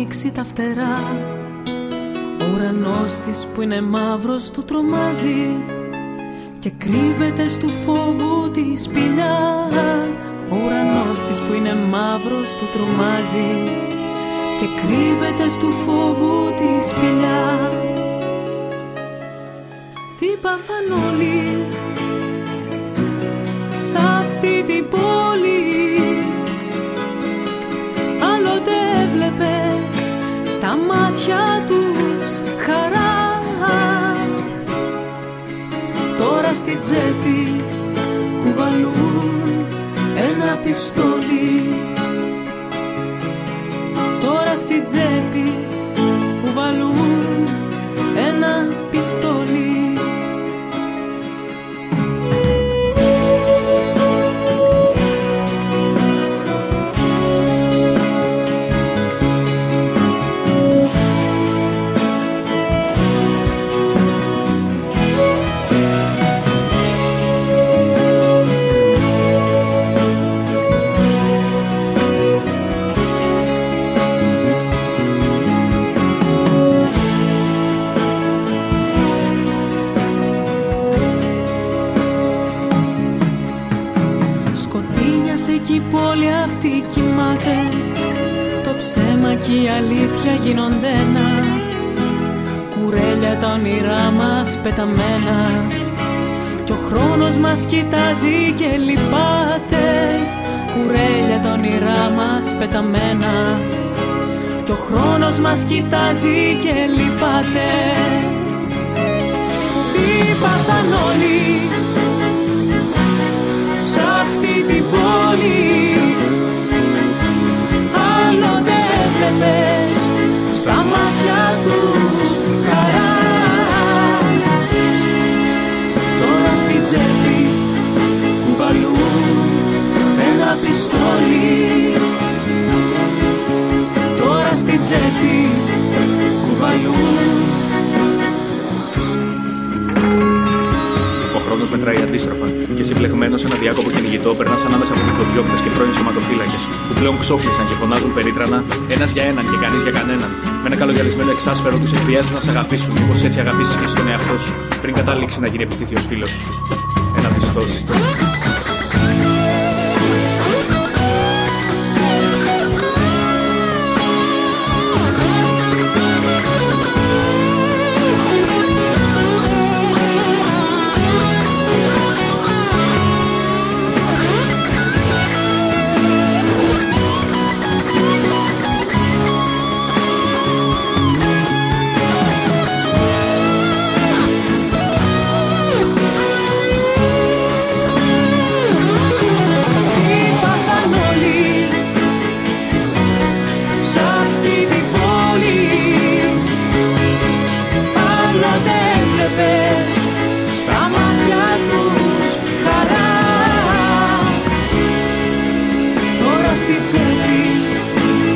Θέλει να ανοίξει τα φτερά. Ο ουρανός της που είναι μαύρος του τρομάζει Και κρύβεται στου φόβου τη σπηλιά. Ο ουρανός της που είναι μαύρος του τρομάζει Και κρύβεται στου φόβου τη σπηλιά. Τι πάθαν όλοι και η αλήθεια γίνονται ένα. Κουρέλια τα όνειρά μας πεταμένα. Κι ο χρόνος μας κοιτάζει και λυπάται. Κουρέλια τα όνειρά μας πεταμένα. Κι ο χρόνος μας κοιτάζει και λυπάται. Τι πάθαν όλοι Σ' αυτή την πόλη έβλεπες στα μάτια τους χαρά. Τώρα στην τσέπη κουβαλούν ένα πιστόλι. Τώρα στην τσέπη κουβαλούν χρόνος μετράει αντίστροφα και εσύ πλεγμένο σε ένα διάκοπο κυνηγητό περνά ανάμεσα από μικροδιώκτες και πρώην σωματοφύλακες που πλέον ξόφλησαν και φωνάζουν περίτρανα ένας για έναν και κανείς για κανέναν. Με ένα καλογιαλισμένο εξάσφαιρο τους εκβιάζει να σε αγαπήσουν, μήπω έτσι αγαπήσεις και στον εαυτό σου πριν καταλήξει να γίνει επιστήθιος φίλος σου. Ένα πιστόλι. Έβλεπες στα μάτια τους χαρά. Τώρα στη τσέπη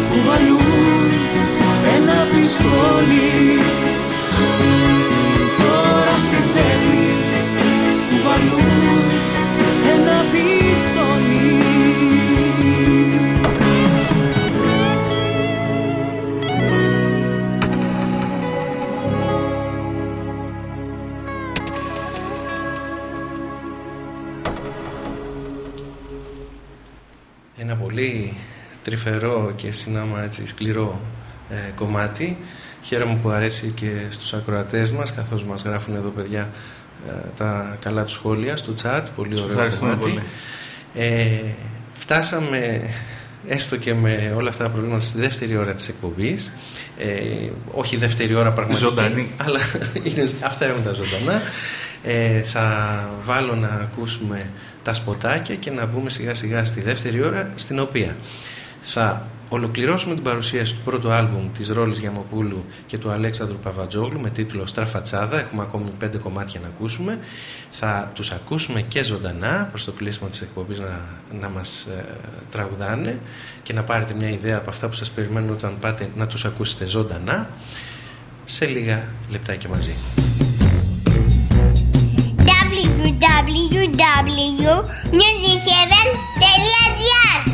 κουβαλούν ένα πιστόλι τρυφερό και συνάμα έτσι σκληρό ε, κομμάτι. Χαίρομαι που αρέσει και στους ακροατές μας, καθώς μας γράφουν εδώ παιδιά ε, τα καλά τους σχόλια στο chat. Πολύ ωραίο ευχαριστούμε κομμάτι. πολύ. Ε, φτάσαμε έστω και με όλα αυτά τα προβλήματα στη δεύτερη ώρα της εκπομπής. Ε, όχι δεύτερη ώρα πραγματική. Ζωντανή. Αλλά είναι, αυτά έχουν τα ζωντανά. Ε, θα βάλω να ακούσουμε τα σποτάκια και να μπούμε σιγά σιγά στη δεύτερη ώρα στην οποία θα ολοκληρώσουμε την παρουσίαση του πρώτου άλμπουμ της Ρόλης Γιαμοπούλου και του Αλέξανδρου Παβατζόγλου με τίτλο Στραφατσάδα. Έχουμε ακόμη πέντε κομμάτια να ακούσουμε. Θα τους ακούσουμε και ζωντανά προς το κλείσιμο της εκπομπής να, να μας ε, τραγουδάνε και να πάρετε μια ιδέα από αυτά που σας περιμένουν όταν πάτε να τους ακούσετε ζωντανά σε λίγα λεπτάκια μαζί. www.musicheaven.gr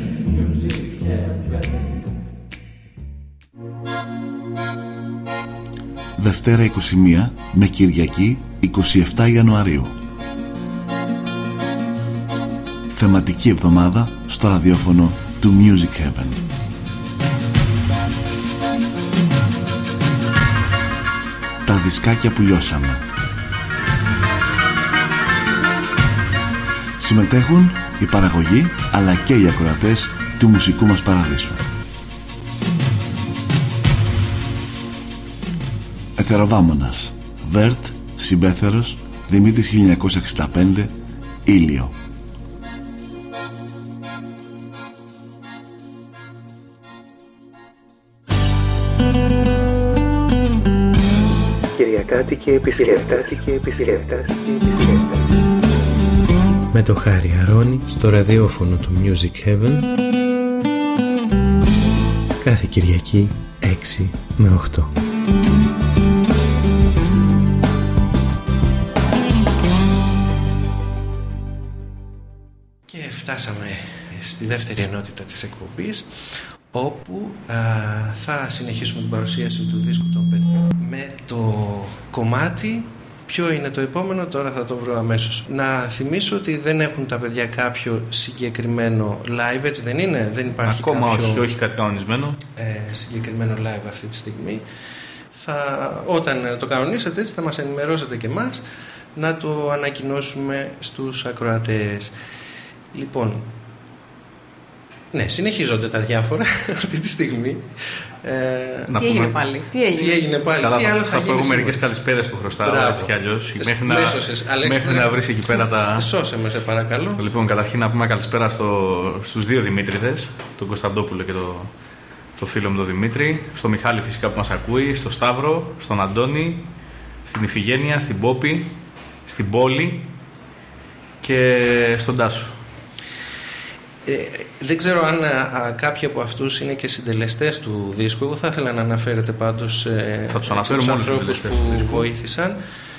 Δευτέρα 21 με Κυριακή 27 Ιανουαρίου. Θεματική εβδομάδα στο ραδιόφωνο του Music Heaven. Τα δισκάκια που λιώσαμε. Συμμετέχουν η παραγωγή αλλά και οι ακροατές του μουσικού μας παραδείσου. Εθεροβάμωνας Βέρτ, Συμπέθερος, Δημήτρης 1965, Ήλιο. για κάτι και επισκέπτες και επισκέπτες και επισκέπτες. Με το Χάρη Αρώνη στο ραδιόφωνο του Music Heaven κάθε Κυριακή 6 με 8. Και φτάσαμε στη δεύτερη ενότητα της εκπομπής όπου α, θα συνεχίσουμε την παρουσίαση του δίσκου των παιδιών με το κομμάτι Ποιο είναι το επόμενο, τώρα θα το βρω αμέσως. Να θυμίσω ότι δεν έχουν τα παιδιά κάποιο συγκεκριμένο live, έτσι δεν είναι, δεν υπάρχει Ακόμα κάποιο όχι, όχι κάτι κανονισμένο. ε, συγκεκριμένο live αυτή τη στιγμή. Θα, όταν το κανονίσετε έτσι θα μας ενημερώσετε και εμάς να το ανακοινώσουμε στους ακροατές. Λοιπόν, ναι, συνεχίζονται τα διάφορα αυτή τη στιγμή. Ε, Να Τι έγινε πούμε- πάλι, τι έγινε; Τι έγινε πάλι, Καλά, τι θα, άλλο θα θα πω γίνει εγώ μερικές σήμερα; καλησπέρες που χρωστάω Μπράβο. έτσι κι αλλιώς. Εσ- Μέχρι να, με έσωσες, Αλέξη, μέχρι δεν- να βρεις εκεί πέρα τα. Σώσε με, σε παρακαλώ. Λοιπόν, καταρχήν να πούμε καλησπέρα στο, στους δύο Δημήτριδες, τον Κωνσταντόπουλο και το, το φίλο μου τον Δημήτρη, στο Μιχάλη φυσικά που μας ακούει, στο Σταύρο, στον Αντώνη, στην Ιφηγένεια, στην Πόπη, στην Πόλη και στον Τάσο. Ε, δεν ξέρω αν α, α, κάποιοι από αυτούς είναι και συντελεστές του δίσκου. Εγώ θα ήθελα να αναφέρετε πάντως ε, Θα τους έτσι, αναφέρουμε όλους τους ανθρώπους συντελεστές του που δίσκου. βοήθησαν.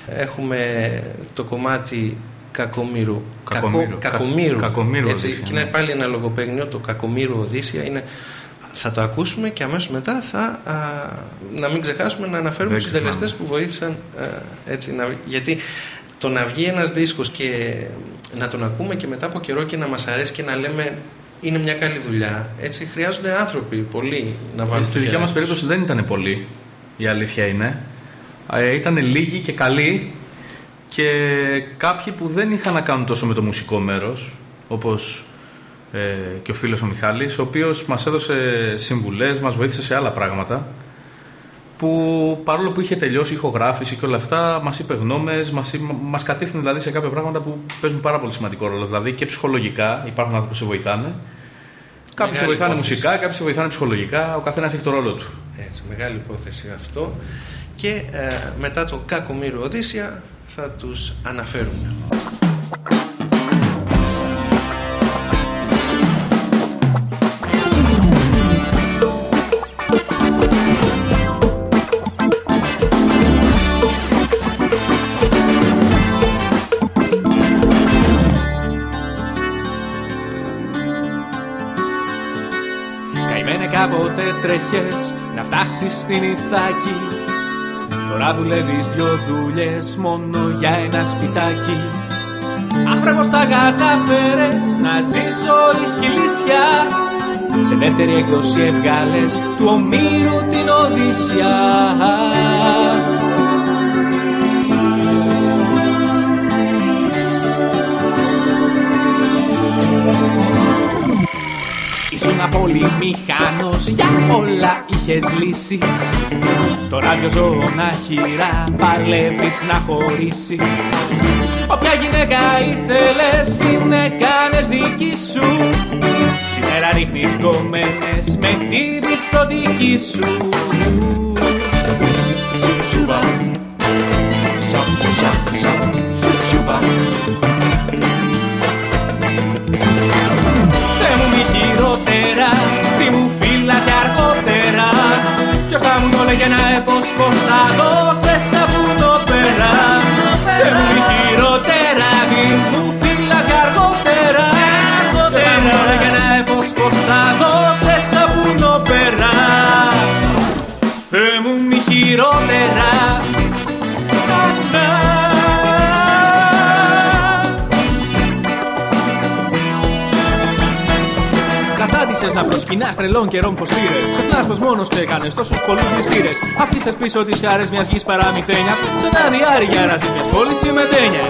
Έχουμε το κομμάτι Κακομύρου. Κακομύρου. Κακο- Κακομύρου. Κα- Κακομύρου Έτσι, Οδύσσια, και είναι ναι. πάλι ένα λογοπαίγνιο, το Κακομύρου Οδύσσια. Είναι, θα το ακούσουμε και αμέσως μετά θα, α, να μην ξεχάσουμε να αναφέρουμε Δεν τους συντελεστές που βοήθησαν α, έτσι, να, γιατί το να βγει ένας δίσκος και να τον ακούμε και μετά από καιρό και να μας αρέσει και να λέμε είναι μια καλή δουλειά. Έτσι χρειάζονται άνθρωποι πολλοί να βάλουν. Στη το δικιά χέρι μας τους. περίπτωση δεν ήταν πολλοί, η αλήθεια είναι. Ε, ήταν λίγοι και καλοί και κάποιοι που δεν είχαν να κάνουν τόσο με το μουσικό μέρος, όπως ε, και ο φίλος ο Μιχάλης, ο οποίος μας έδωσε συμβουλές, μας βοήθησε σε άλλα πράγματα, που παρόλο που είχε τελειώσει η ηχογράφηση και όλα αυτά, μας είπε γνώμες, μας, είπε- μας κατήφθηνε δηλαδή σε κάποια πράγματα που παίζουν πάρα πολύ σημαντικό ρόλο. Δηλαδή και ψυχολογικά, υπάρχουν άνθρωποι που σε βοηθάνε, Κάποιοι σε Μεγάλη βοηθάνε υπόθεση. μουσικά, κάποιοι σε βοηθάνε ψυχολογικά. Ο καθένας έχει το ρόλο του. Έτσι, μεγάλη υπόθεση αυτό. Και ε, μετά το Κακομύρου Οδύσσια θα τους αναφέρουμε. Κάποτε τρέχες να φτάσεις στην Ιθάκη. Τώρα δουλεύεις δυο δουλειές μόνο για ένα σπιτάκι. Αχ βρε πως τα κατάφερες να ζεις ζωή σκυλίσια. Σε δεύτερη εκδόση έβγαλες του Ομήρου την Οδύσσια Ήσουν πολυμηχανός, για όλα είχες λύσεις. Το ράδιο ζωώνα χειρά, παλεύεις να χωρίσεις. Όποια γυναίκα ήθελες, την έκανες δική σου. Σήμερα ρίχνεις γκόμενες με την πιστοτική σου. Σουψουμπα, σαπ, σαπ, σαπ, σουψουμπα. Θα μου το λέγε να έπος πως θα δώσες από το πέρα. Θεέ μου μη χειρότερα, τι μου φύλας για αργότερα. Ποιος θα μου το λέγε να έπος πως θα δώσες Κατάντησε να προσκυνάς τρελών και ρομφοστήρε. Ξεχνάς πως μόνος ξέκανε τόσους πολλούς μυστήρες. Αφήσε πίσω τις χάρες μιας γης παραμυθένιας. Σε ένα διάρρη για να ζεις μιας πόλης τσιμεντένια.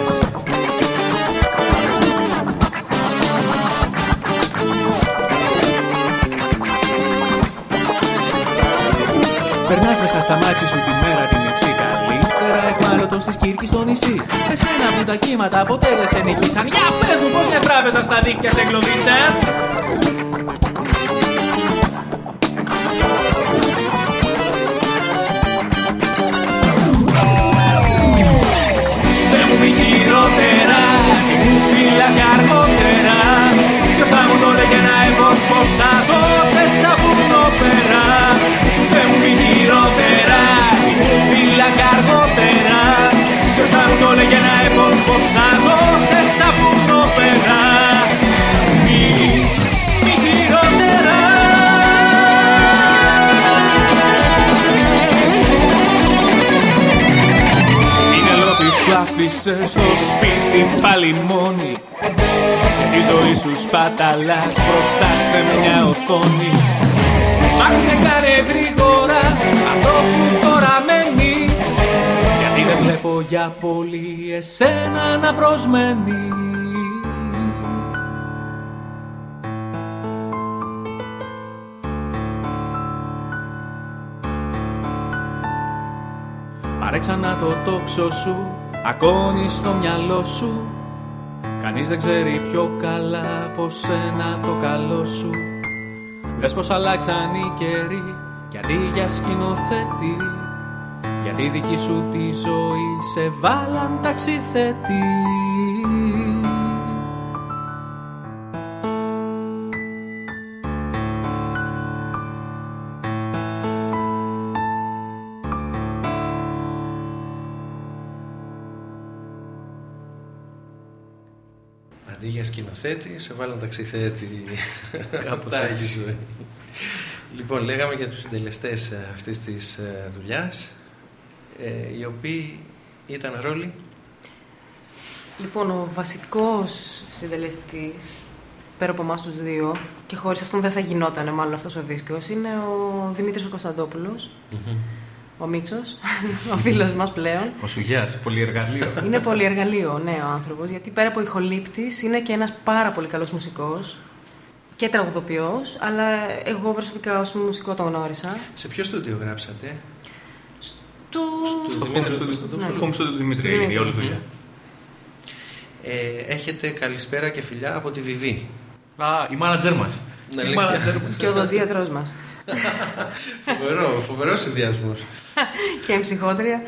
Περνάς μέσα στα μάξι σου τη μέρα τη μισή Καλύτερα εχμάλωτος της Κύρκης στο νησί Εσένα που τα κύματα ποτέ δεν σε νικήσαν Για πες μου πως μια τράπεζα στα δίκτυα σε εγκλωβίσε μιλάς για αργότερα. Ποιος θα μου το λέγε να εμπός πως θα δώσεις από εδώ πέρα. Δεν μου πει χειρότερα Μιλάς για αργότερα. Ποιος θα μου το λέγε να εμπός πως θα δώσεις από εδώ πέρα. Άφησε στο σπίτι πάλι μόνη. Και τη ζωή σου σπαταλάς μπροστά σε μια οθόνη. Μάχτε κάνε γρήγορα αυτό που τώρα μένει. Γιατί δεν βλέπω για πολύ εσένα να προσμένει. Πάρε ξανά το τόξο σου Ακόνει στο μυαλό σου. Κανείς δεν ξέρει πιο καλά από σένα το καλό σου. Δες πως αλλάξαν οι καιροί Και αντί για σκηνοθέτη Για τη δική σου τη ζωή Σε βάλαν ταξιθέτη σκηνοθέτη, σε βάλαν ταξιθέτη. Κάπως Αυτά έτσι. έχεις ζωή. Λοιπόν, λέγαμε για τους συντελεστές ε, αυτής της ε, δουλειάς, ε, οι οποίοι ήταν ρόλοι. Λοιπόν, ο βασικός συντελεστής, πέρα από εμάς τους δύο, και χωρίς αυτόν δεν θα γινόταν μάλλον αυτός ο δίσκος, είναι ο Δημήτρης ο Κωνσταντόπουλος, ο Μίτσος, ο φίλος μας πλέον. Ο Σουγιάς, πολυεργαλείο. Είναι πολυεργαλείο, ναι, ο άνθρωπος, γιατί πέρα από ηχολήπτης είναι και ένας πάρα πολύ καλός μουσικός και τραγουδοποιός, αλλά εγώ προσωπικά ως μουσικό τον γνώρισα. Σε ποιο στούντιο γράψατε; Του... Στο home Δημήτρη studio- Κωνσταντόπουλου. στο home studio του Δημήτρη Δημήτρη. έγινε η όλη δουλειά. Ε, έχετε καλησπέρα και φιλιά από τη Βιβί. Α, η μάνατζερ μας. Ναι, η αλήθεια. μάνατζερ μας. και ο οδοντίατρός μας. Φοβερό, φοβερός συνδυασμός. και ψυχότρια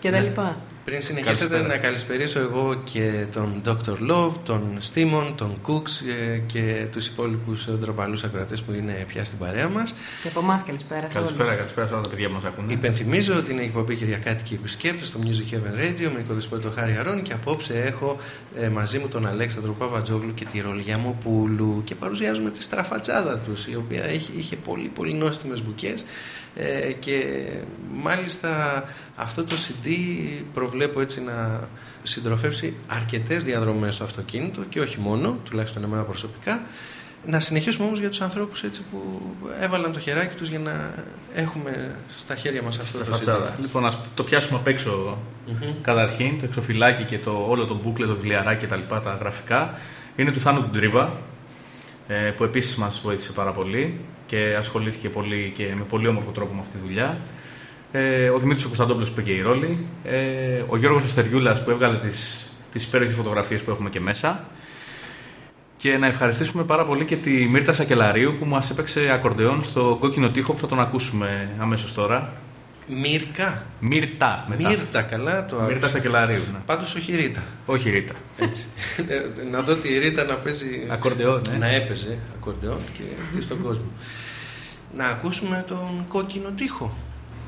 και τα Ναι. λοιπά. Πριν συνεχίσετε Καλησπέρα. να καλησπερίσω εγώ και τον Dr. Love, τον Στίμον, τον Cooks ε, και τους υπόλοιπους ε, ντροπαλούς ακροατές που είναι πια στην παρέα μας. Και από εμάς καλησπέρα. σε όλους. Καλησπέρα, καλησπέρα σε όλα τα παιδιά που μας ακούνε. Υπενθυμίζω ότι είναι η εκπομπή Κυριακάτικη Επισκέπτες στο Music Heaven Radio με οικοδεσπότη τον Χάρη Αρώνη και απόψε έχω ε, μαζί μου τον Αλέξανδρο Παβατζόγλου και τη Ρολιά Μοπούλου και παρουσιάζουμε τη στραφατσάδα τους η οποία είχε, είχε πολύ πολύ νόστιμες μπουκές ε, και μάλιστα αυτό το CD προβλέπω έτσι να συντροφεύσει αρκετές διαδρομές στο αυτοκίνητο και όχι μόνο, τουλάχιστον εμένα προσωπικά να συνεχίσουμε όμως για τους ανθρώπους έτσι που έβαλαν το χεράκι τους για να έχουμε στα χέρια μας αυτό το Φατσάδα. CD. Λοιπόν, ας το πιάσουμε απ' έξω Μμμ. καταρχήν, το εξωφυλάκι και το, όλο το μπούκλε, το βιβλιαράκι και τα λοιπά, τα γραφικά. Είναι του Θάνου του Ντρίβα, ε, που επίσης μας βοήθησε πάρα πολύ και ασχολήθηκε πολύ και με πολύ όμορφο τρόπο με αυτή τη δουλειά. Ε, ο Δημήτρης ο Κωνσταντόπουλος που είπε και η ρόλη. Ε, ο Γιώργος Στεριούλας που έβγαλε τις, τις υπέροχες φωτογραφίες που έχουμε και μέσα. Και να ευχαριστήσουμε πάρα πολύ και τη Μύρτα Σακελαρίου που μας έπαιξε ακορντεόν στο κόκκινο τοίχο που θα τον ακούσουμε αμέσως τώρα. Μύρκα. Μύρτα. μετά. Μύρτα, καλά το Μύρτα άκουσα. Σακελαρίου. Ναι. Πάντως όχι Ρίτα. Όχι Ρίτα. Έτσι. Ε, να δω τη Ρίτα να παίζει... Ακορντεόν, ναι. Να έπαιζε ακορντεόν και τι στον κόσμο. Να ακούσουμε τον κόκκινο τοίχο.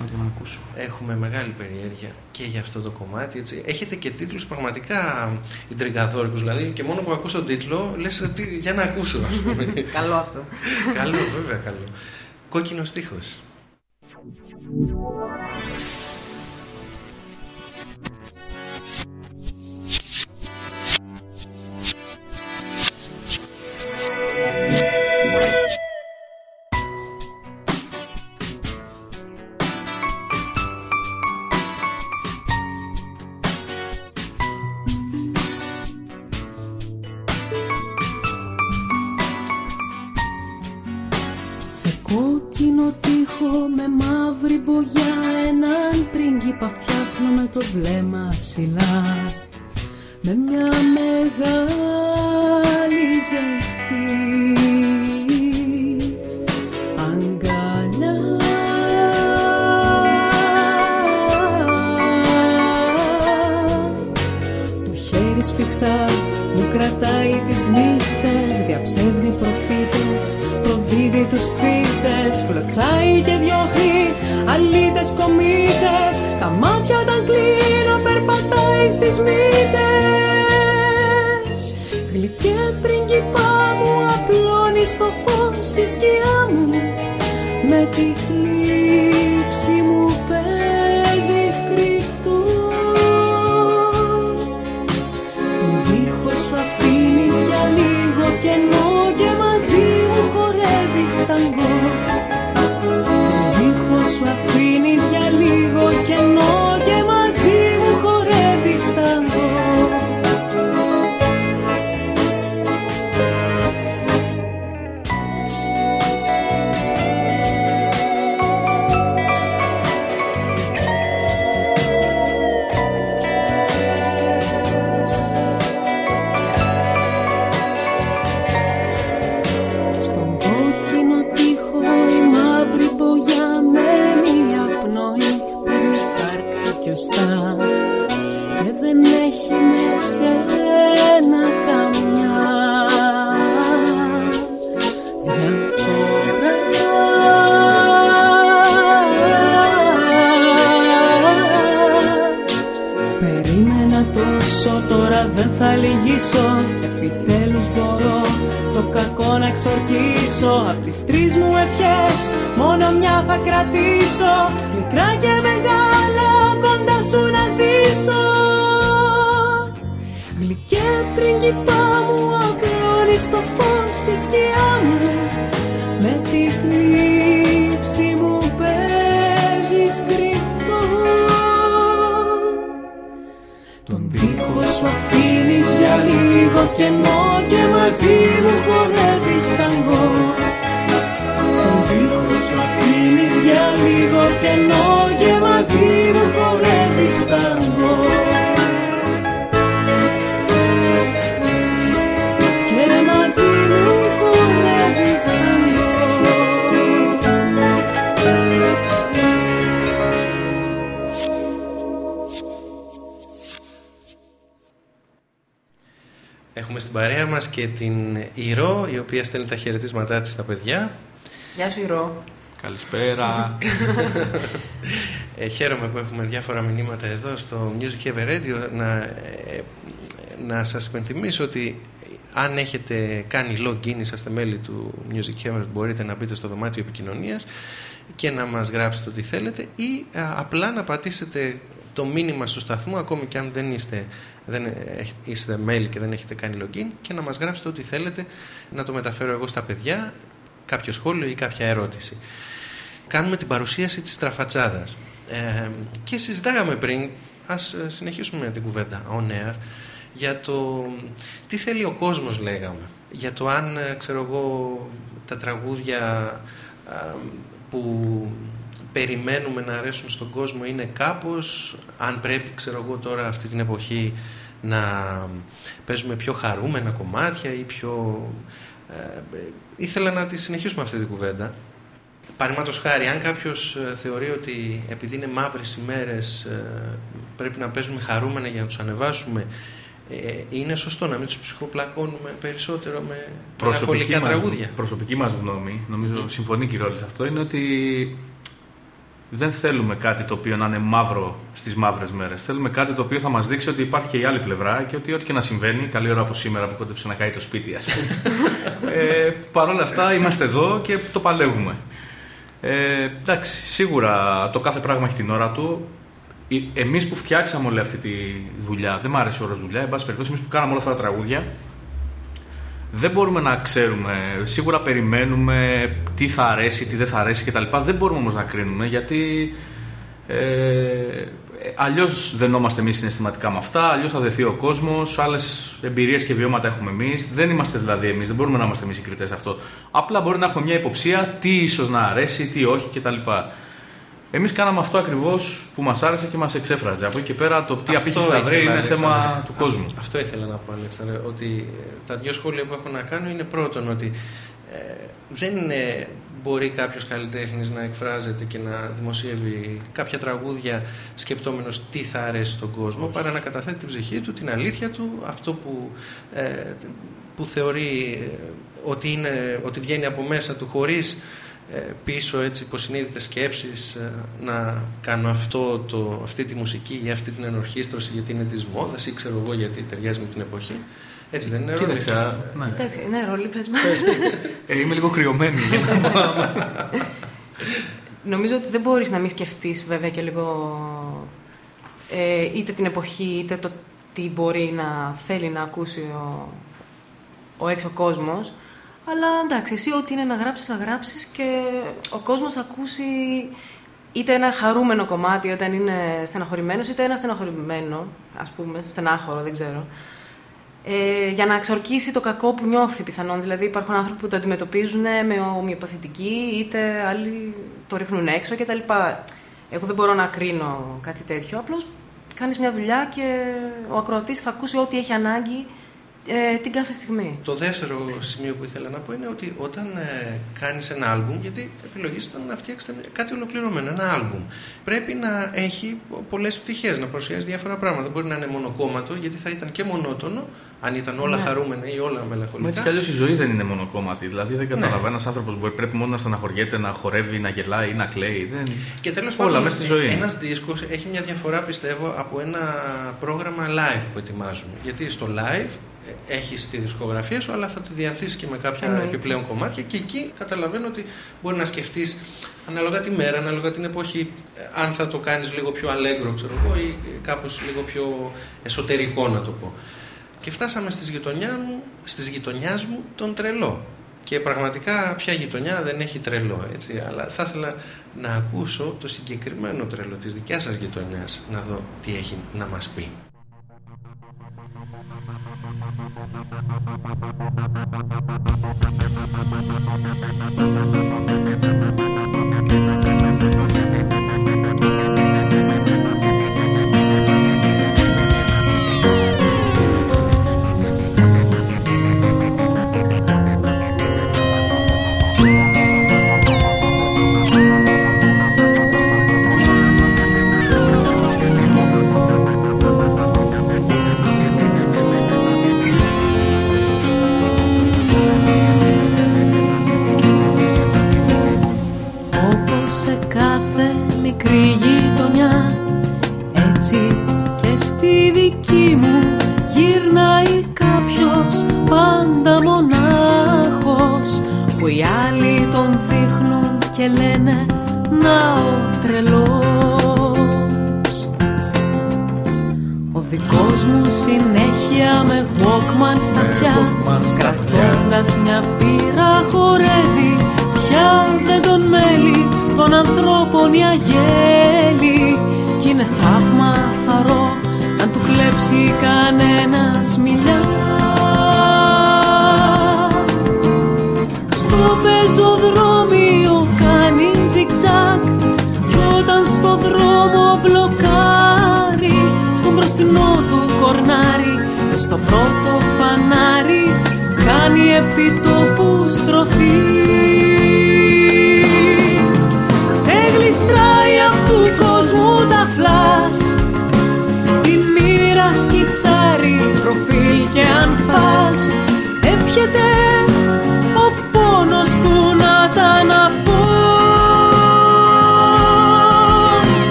Να τον ακούσουμε. Έχουμε μεγάλη περιέργεια και για αυτό το κομμάτι. Έτσι. Έχετε και τίτλους πραγματικά ιντριγκαδόρικους. Δηλαδή και μόνο που ακούς τον τίτλο λες τι, για να ακούσω. ας πούμε. Καλό αυτό. καλό, βέβαια καλό. Κόκκινος τείχος. Το βλέμμα ψηλά. Με μια εξορκίσω Απ' τις τρεις μου ευχές. Μόνο μια θα κρατήσω Μικρά και μεγάλα κοντά σου να ζήσω. Γλυκέ πριγκιπά μου απλώνεις το φως στη σκιά μου. Με τη θλίψη μου παίζεις κρυφτό. Τον τοίχο σου αφήνεις για λίγο κενό Και μαζί μου χορεύεις ταγκό Τον τοίχο σου αφήνεις για λίγο κενό Και μαζί μου χορεύεις ταγκό Έχουμε στην παρέα μας και την Ηρώ, η οποία στέλνει τα χαιρετίσματά της στα παιδιά. Γεια σου, Ηρώ. Καλησπέρα. Ε, χαίρομαι που έχουμε διάφορα μηνύματα εδώ στο Music Ever Radio να, ε, να σας υπενθυμίσω ότι αν έχετε κάνει login, είσαστε μέλη του Music Ever, μπορείτε να μπείτε στο δωμάτιο επικοινωνίας και να μας γράψετε ό,τι θέλετε ή α, απλά να πατήσετε το μήνυμα στο σταθμό ακόμη και αν δεν είστε, δεν έχ- είστε μέλη και δεν έχετε κάνει login και να μας γράψετε ό,τι θέλετε να το μεταφέρω εγώ στα παιδιά κάποιο σχόλιο ή κάποια ερώτηση κάνουμε την παρουσίαση της τραφατσάδας. Ε, και συζητάγαμε πριν, ας ε, συνεχίσουμε την κουβέντα on air, για το τι θέλει ο κόσμος λέγαμε. Για το αν, ε, ξέρω εγώ, τα τραγούδια ε, που περιμένουμε να αρέσουν στον κόσμο είναι κάπως, αν πρέπει, ξέρω εγώ τώρα αυτή την εποχή να παίζουμε πιο χαρούμενα κομμάτια ή πιο... Ε, ε, ήθελα να τη συνεχίσουμε αυτή την κουβέντα. Παραδείγματος χάρη, αν κάποιος θεωρεί ότι επειδή είναι μαύρες ημέρε πρέπει να παίζουμε χαρούμενα για να τους ανεβάσουμε, ε, είναι σωστό να μην τους ψυχοπλακώνουμε περισσότερο με προσωπική μελαγχολικά μας, τραγούδια; προσωπική μας γνώμη, νομίζω συμφωνεί και η Ρόλης σε αυτό, είναι ότι δεν θέλουμε κάτι το οποίο να είναι μαύρο στις μαύρες μέρες. Θέλουμε κάτι το οποίο θα μας δείξει ότι υπάρχει και η άλλη πλευρά και ότι ό,τι και να συμβαίνει, καλή ώρα από σήμερα που κόντεψε να καεί το σπίτι, ας πούμε. ε, Παρ' όλα αυτά είμαστε εδώ και το παλεύουμε. Ε, εντάξει, σίγουρα το κάθε πράγμα έχει την ώρα του. Εμείς που φτιάξαμε όλη αυτή τη δουλειά, δεν μ' άρεσε ο όρος δουλειά, εν πάση περιπτώσει, εμείς που κάναμε όλα αυτά τα τραγούδια, δεν μπορούμε να ξέρουμε. Σίγουρα περιμένουμε τι θα αρέσει, τι δεν θα αρέσει κτλ. Δεν μπορούμε όμως να κρίνουμε γιατί ε, αλλιώς δενόμαστε εμείς συναισθηματικά με αυτά, αλλιώς θα δεθεί ο κόσμος, άλλες εμπειρίες και βιώματα έχουμε εμείς. Δεν είμαστε δηλαδή εμείς, δεν μπορούμε να είμαστε εμείς οι κριτές σε αυτό. Απλά μπορεί να έχουμε μια υποψία τι ίσως να αρέσει, τι όχι κτλ. Εμείς κάναμε αυτό ακριβώς που μας άρεσε και μας εξέφραζε. Από εκεί και πέρα το τι απήχηση θα βρει ήθελα, είναι Αλέξανδρε. θέμα του κόσμου. Αυτό, αυτό ήθελα να πω, Αλέξανδρε, ότι ε, τα δύο σχόλια που έχω να κάνω είναι πρώτον ότι ε, δεν είναι, μπορεί κάποιος καλλιτέχνης να εκφράζεται και να δημοσιεύει κάποια τραγούδια σκεπτόμενος τι θα αρέσει στον κόσμο, παρά να καταθέτει την ψυχή του, την αλήθεια του, αυτό που, ε, που θεωρεί ε, ότι, είναι, ότι βγαίνει από μέσα του χωρίς ε, πίσω έτσι υποσυνείδητες σκέψεις ε, να κάνω αυτό το, αυτή τη μουσική ή αυτή την ενορχίστρωση γιατί είναι της μόδας ή ξέρω εγώ γιατί ταιριάζει με την εποχή. Έτσι δεν είναι Ρόλη; Κοίταξε, ναι. Εντάξει, ναι, ρόλη, πες μας. Ε, είμαι λίγο κρυωμένη. για να μπορώ να- Νομίζω ότι δεν μπορείς να μην σκεφτείς βέβαια και λίγο ε, είτε την εποχή είτε το τι μπορεί να θέλει να ακούσει ο, ο έξω κόσμος. Αλλά εντάξει, εσύ ό,τι είναι να γράψεις θα γράψεις και ο κόσμος θα ακούσει είτε ένα χαρούμενο κομμάτι όταν είναι στεναχωρημένος είτε ένα στεναχωρημένο, ας πούμε, στενάχωρο, δεν ξέρω. Ε, για να εξορκίσει το κακό που νιώθει πιθανόν. Δηλαδή υπάρχουν άνθρωποι που το αντιμετωπίζουν με ομοιοπαθητική, είτε άλλοι το ρίχνουν έξω κτλ. Εγώ δεν μπορώ να κρίνω κάτι τέτοιο. Απλώς κάνεις μια δουλειά και ο ακροατής θα ακούσει ό,τι έχει ανάγκη ε, την κάθε στιγμή. Το δεύτερο σημείο που ήθελα να πω είναι ότι όταν ε, κάνεις ένα άλμπουμ, γιατί επιλογής ήταν να φτιάξετε κάτι ολοκληρωμένο, ένα άλμπουμ, πρέπει να έχει πολλές πτυχές, να παρουσιάζει διάφορα πράγματα. Δεν μπορεί να είναι μονοκόμματο, γιατί θα ήταν και μονότονο, αν ήταν όλα Ναι. χαρούμενα ή όλα Μα μελαγχολικά. έτσι κι αλλιώς η ζωή δεν είναι μόνο κόμματι. Δηλαδή δεν Ναι. καταλαβαίνω ένας άνθρωπος που πρέπει μόνο να στεναχωριέται, να χορεύει, να γελάει ή να κλαίει. Δεν... Και τέλος Όλα πάντων, μέσα στη ζωή. είναι. ένας δίσκος έχει μια διαφορά πιστεύω από ένα πρόγραμμα live που ετοιμάζουμε. Γιατί στο live έχεις τη δισκογραφία σου, αλλά θα τη διανθίσεις και με κάποια Εννοείται. επιπλέον κομμάτια και εκεί καταλαβαίνω ότι μπορεί να σκεφτείς ανάλογα τη μέρα, ανάλογα την εποχή, ε, αν θα το κάνεις λίγο πιο αλέγκρο, ξέρω εγώ, ή κάπως λίγο πιο εσωτερικό να το πω. Και φτάσαμε στις γειτονιά μου, στις γειτονιάς μου τον τρελό. Και πραγματικά ποια γειτονιά δεν έχει τρελό, έτσι. Αλλά θα ήθελα να ακούσω το συγκεκριμένο τρελό της δικιάς σας γειτονιάς, να δω τι έχει να μας πει.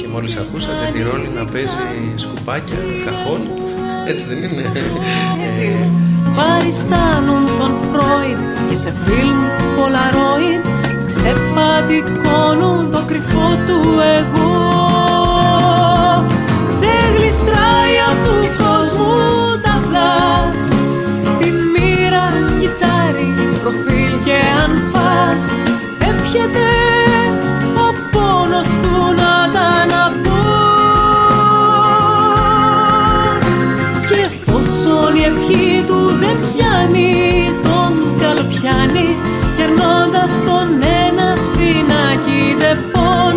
Και μόλις ακούσατε τη ρόλη να παίζει σκουπάκια, καχών, έτσι δεν είναι. Έτσι είναι. Παριστάνουν τον Φρόιντ και σε φιλμ Polaroid. Ξεπατικώνουν το κρυφό του εγώ. Ξεγλιστράει απ' του κόσμου τα φλάς. Τη μοίρα σκιτσάρει προφίλ και ανφάς Εύχεται δεν πιάνει τον καλοπιάνει Κερνώντας τον ένα σφινάκι τεπών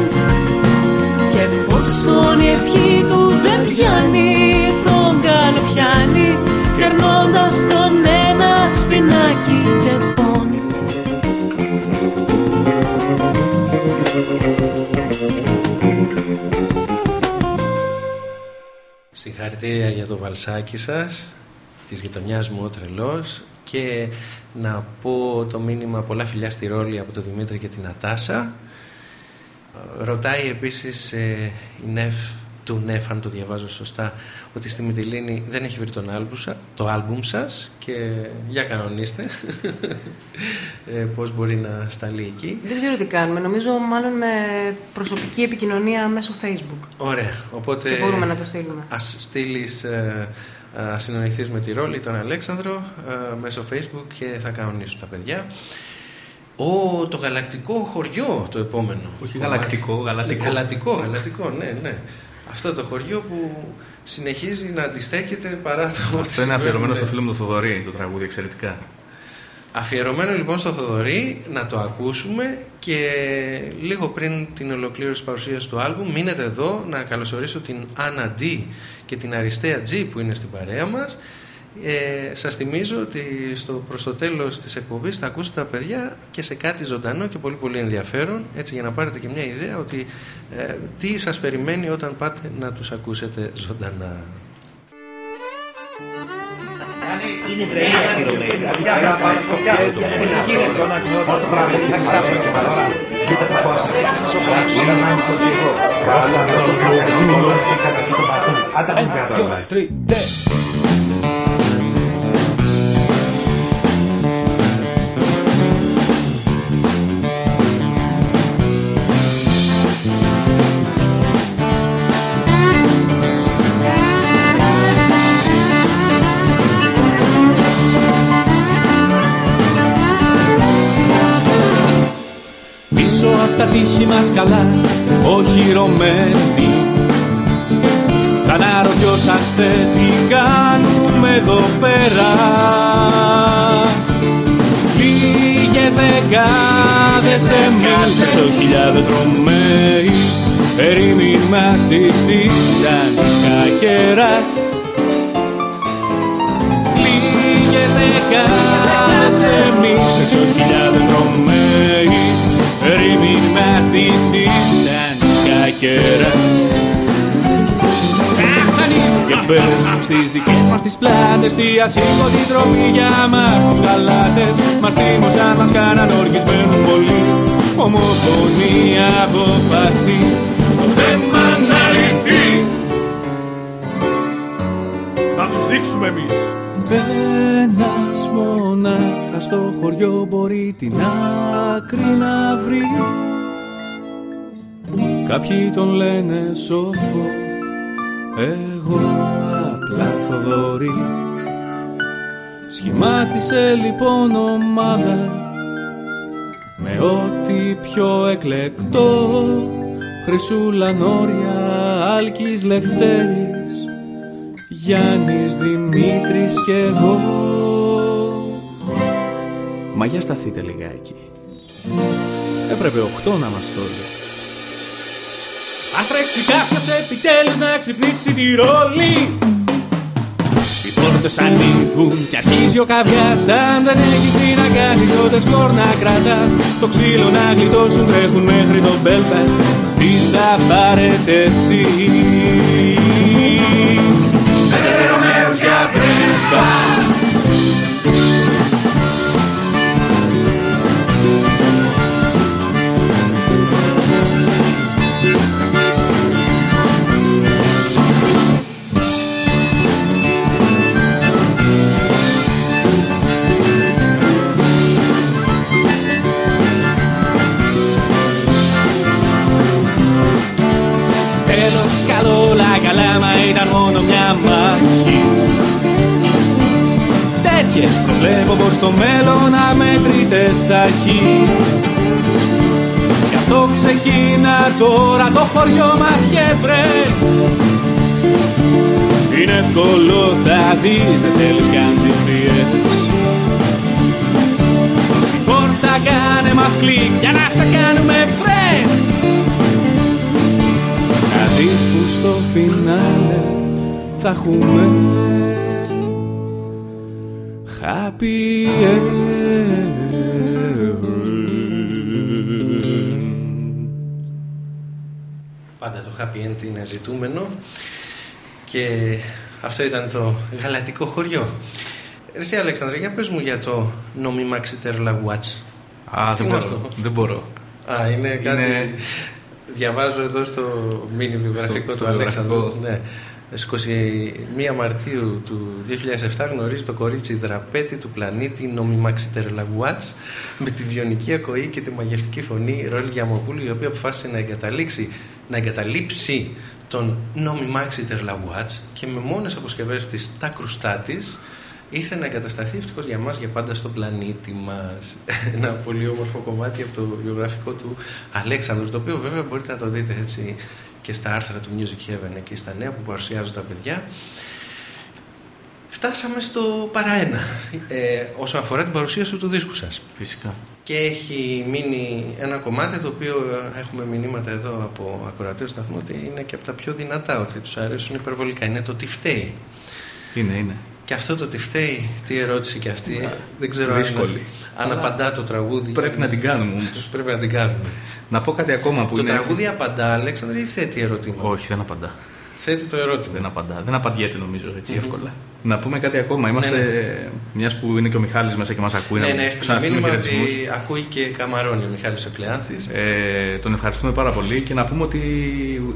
Και εφόσον η ευχή του δεν πιάνει τον καλοπιάνει Κερνώντας τον ένα σφινάκι τεπών Συγχαρητήρια για το βαλσάκι σας, της γειτονιάς μου ο τρελός και να πω το μήνυμα πολλά φιλιά στη Ρόλη από τον Δημήτρη και την Ατάσα. Ρωτάει επίσης ε, η Νεφ του Νεφ, αν το διαβάζω σωστά, ότι στη Μυτιλίνη δεν έχει βρει τον άλμπουμ, σα- το άλμπουμ σας και για κανονίστε ε, πώς μπορεί να σταλεί εκεί. Δεν ξέρω τι κάνουμε. Νομίζω μάλλον με προσωπική επικοινωνία μέσω Facebook. Ωραία, οπότε Και μπορούμε να το στείλουμε. ας στείλεις, ε, ας συνονιθείς με τη Ρόλη, τον Αλέξανδρο, ε, μέσω Facebook και θα κανονίσουν τα παιδιά. Ο, το γαλακτικό χωριό το επόμενο. Όχι γαλακτικό, γαλατικό. Γαλατικό, γαλατικό, ναι, ναι. Αυτό το χωριό που συνεχίζει να αντιστέκεται παρά το... Αυτό είναι αφιερωμένο στο φίλο μου τον Θοδωρή, το τραγούδι εξαιρετικά. Αφιερωμένο λοιπόν στο Θοδωρή να το ακούσουμε και λίγο πριν την ολοκλήρωση της παρουσίασης του άλμπουμ μείνετε εδώ να καλωσορίσω την Άννα D και την Αριστεία G που είναι στην παρέα μας. Ε, σας θυμίζω ότι στο, προς το τέλος της εκπομπής θα ακούσετε τα παιδιά και σε κάτι ζωντανό και πολύ πολύ ενδιαφέρον έτσι για να πάρετε και μια ιδέα ότι ε, τι σας περιμένει όταν πάτε να τους ακούσετε ζωντανά. Κύριε, το να το πράγμα, θα κοιτάσουμε το παρά. Κοίτα τα πόσα. Στο πράξο, να μάθει το λίγο. Καλά, να το βγούμε. Άντα, μην πιάτο. Πίσω απ' τα τείχη μας καλά, οχυρωμένοι Θα αναρωτιόσαστε τι κάνουμε εδώ πέρα. Λίγες δεκάδες εμείς έξω χιλιάδες Ρωμαίοι Ερήμην μας τη στήσαν κακέρα Λίγες δεκάδες εμείς έξω χιλιάδες Ρωμαίοι Ερήμην μας τη στήσαν κακέρα και μπαίνουν στις δικές μας τις πλάτες Τι ασήκωτη δρομή για μας τους γαλάτες. Μας τίμωσαν, μας κάναν οργισμένους πολύ Ομοφωνία αποφασί Το θέμα να λυθεί Θα τους δείξουμε εμείς. Ένας μονάχα στο χωριό μπορεί την άκρη να βρει. Κάποιοι τον λένε σοφό εγώ απλά Θοδωρή. Σχημάτισε λοιπόν ομάδα Με ό,τι πιο εκλεκτό. Χρυσούλα Νόρια, Άλκης Λευτέρης Γιάννης Δημήτρης και εγώ Μα για σταθείτε λιγάκι. Έπρεπε οχτώ να μας το λέει Ας τρέξει κάποιος επιτέλους να ξυπνήσει τη ρόλη. Οι πόρτες ανοίγουν και αρχίζει ο καβιάς. Αν δεν έχεις τι να κάνεις τότε σκορ να κρατάς. Το ξύλο να γλιτώσουν τρέχουν μέχρι το Belfast. Τι θα πάρετε εσείς; Πέντε Ρωμαίους για breakfast Τέτοιες προβλέπω πως το μέλλον αμέτρητες θα έχει Γι' αυτό ξεκίνα τώρα το χωριό μας και βρες. Είναι εύκολο θα δεις δεν θέλεις καν GPS Την πόρτα κάνε μας κλικ για να σε κάνουμε friend. Να δεις που στο φινάλε θα έχουμε happy end. Πάντα το happy end είναι ζητούμενο. Και αυτό ήταν το γαλατικό χωριό. Εσύ Αλέξανδρα, για πες μου για το νομί Μαξιτέρ Λαγουάτς. Α, Τι δεν είναι μπορώ. αυτό; Δεν μπορώ. Α, είναι κάτι... Είναι- Διαβάζω εδώ στο μίνι βιογραφικό Στο- του στο Αλέξανδρου. βιογραφικό. Ναι. Στις 21 Μαρτίου του 2007 γνωρίζει το κορίτσι δραπέτη του πλανήτη Νομι Μαξιτερ Λαγουάτς με τη βιονική ακοή και τη μαγευτική φωνή Ρόλ Γιαμοπούλου η οποία αποφάσισε να εγκαταλείψει, να εγκαταλείψει τον Νομι Μαξιτερ Λαγουάτς και με μόνες αποσκευές της τα κρουστά της ήρθε να εγκατασταθεί ευτυχώς για μας για πάντα στο πλανήτη μας. Ένα πολύ όμορφο κομμάτι από το βιογραφικό του Αλέξανδρου, το οποίο βέβαια μπορείτε να το δείτε έτσι και στα άρθρα του Music Heaven εκεί στα νέα που παρουσιάζουν τα παιδιά. Φτάσαμε στο παραένα ε, όσο αφορά την παρουσίαση του δίσκου σας. Φυσικά. Και έχει μείνει ένα κομμάτι το οποίο έχουμε μηνύματα εδώ από ακροατές του σταθμού ότι είναι και από τα πιο δυνατά, ότι τους αρέσουν υπερβολικά. Είναι το τι φταίει. Είναι, είναι. Και αυτό το τι φταίει, τι ερώτηση και αυτή, δεν ξέρω Δύσκολη. αν, αν απαντά το τραγούδι. Πρέπει να την κάνουμε όμως. Πρέπει να την κάνουμε. Να πω κάτι ακόμα που το είναι τραγούδι έτσι. απαντά, Αλέξανδρε, ή θέτει ερωτήματα. Όχι, δεν απαντά. Θέτει το ερώτημα. Δεν απαντά. Δεν απαντιέται νομίζω έτσι Μμμ. εύκολα. Να πούμε κάτι ακόμα. Είμαστε, Ναι, μιας που είναι και ο Μιχάλης μέσα και μας ακούει, Ναι, να ναι, στην ξαναστείλουμε μήνυμα χαιρετισμούς. ότι ακούει και καμαρώνει ο Μιχάλης Οκλεάνθης. Ε, τον ευχαριστούμε πάρα πολύ και να πούμε ότι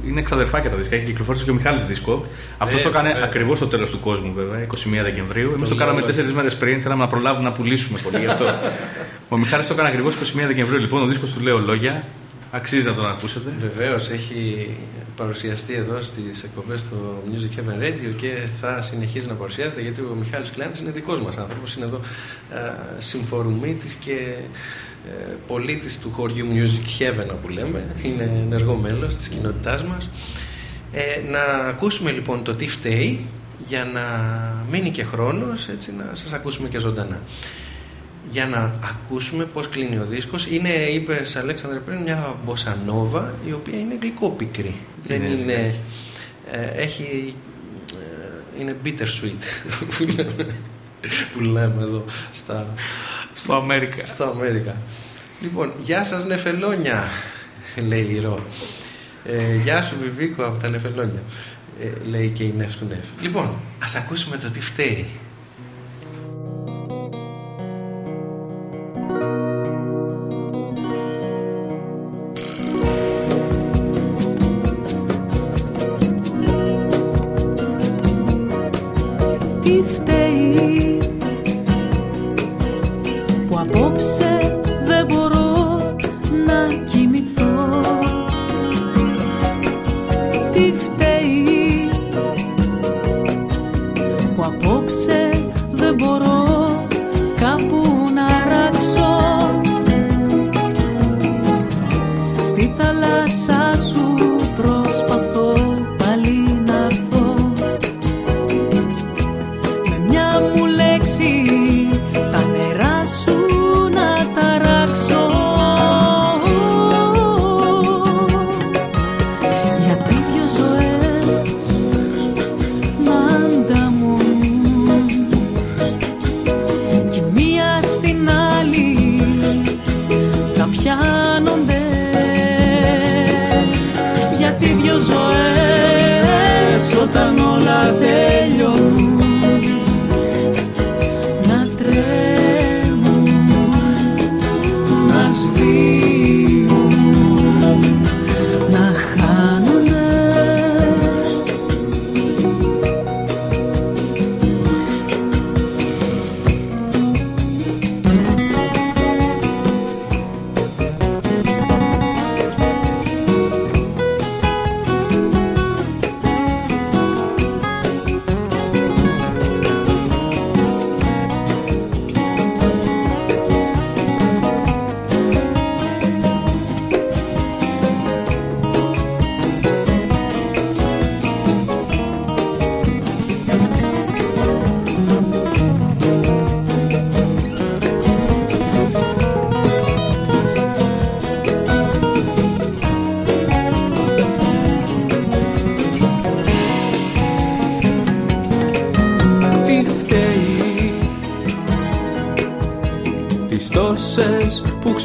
είναι εξαδερφάκια τα δίσκα. Έχει κυκλοφόρησε και ο Μιχάλης δίσκο. Αυτός Ε, το έκανε βέβαια. ακριβώς στο τέλος του κόσμου, βέβαια, 21 Δεκεμβρίου. Εμείς Το το κάναμε λέω, τέσσερις μέρες πριν, θέλαμε να προλάβουμε να πουλήσουμε πολύ γι' αυτό. ο Μιχάλης το έκανε ακριβώς 21 Δεκεμβρίου. Λοιπόν, ο δίσκος του Λέω Λόγια. Αξίζει να τον ακούσετε. Βεβαίως έχει παρουσιαστεί εδώ στις εκπομπές του Music Heaven Radio και θα συνεχίζει να παρουσιάζεται γιατί ο Μιχάλης Κλεάντη είναι δικός μας άνθρωπος. Είναι εδώ συμφορουμίτης και ε, πολίτης του χωριού Music Heaven που λέμε. Είναι ενεργό μέλο της κοινότητάς μας. Ε, να ακούσουμε λοιπόν το τι φταίει για να μείνει και χρόνος έτσι να σας ακούσουμε και ζωντανά για να ακούσουμε πώς κλείνει ο δίσκος. Είναι, είπε Αλέξανδρε πριν, μια μποσανόβα η οποία είναι γλυκόπικρη. Δεν Είναι, είναι... ναι. ε, έχει... ε, είναι bittersweet που λέμε, που λέμε εδώ στα, Στο Αμέρικα. στο Αμέρικα. Λοιπόν, γεια σας νεφελόνια, λέει η Ρο. Ε, γεια σου Βιβίκο από τα νεφελόνια, ε, λέει και η νεφ του νεφ. Λοιπόν, ας ακούσουμε το τι φταίει. Τι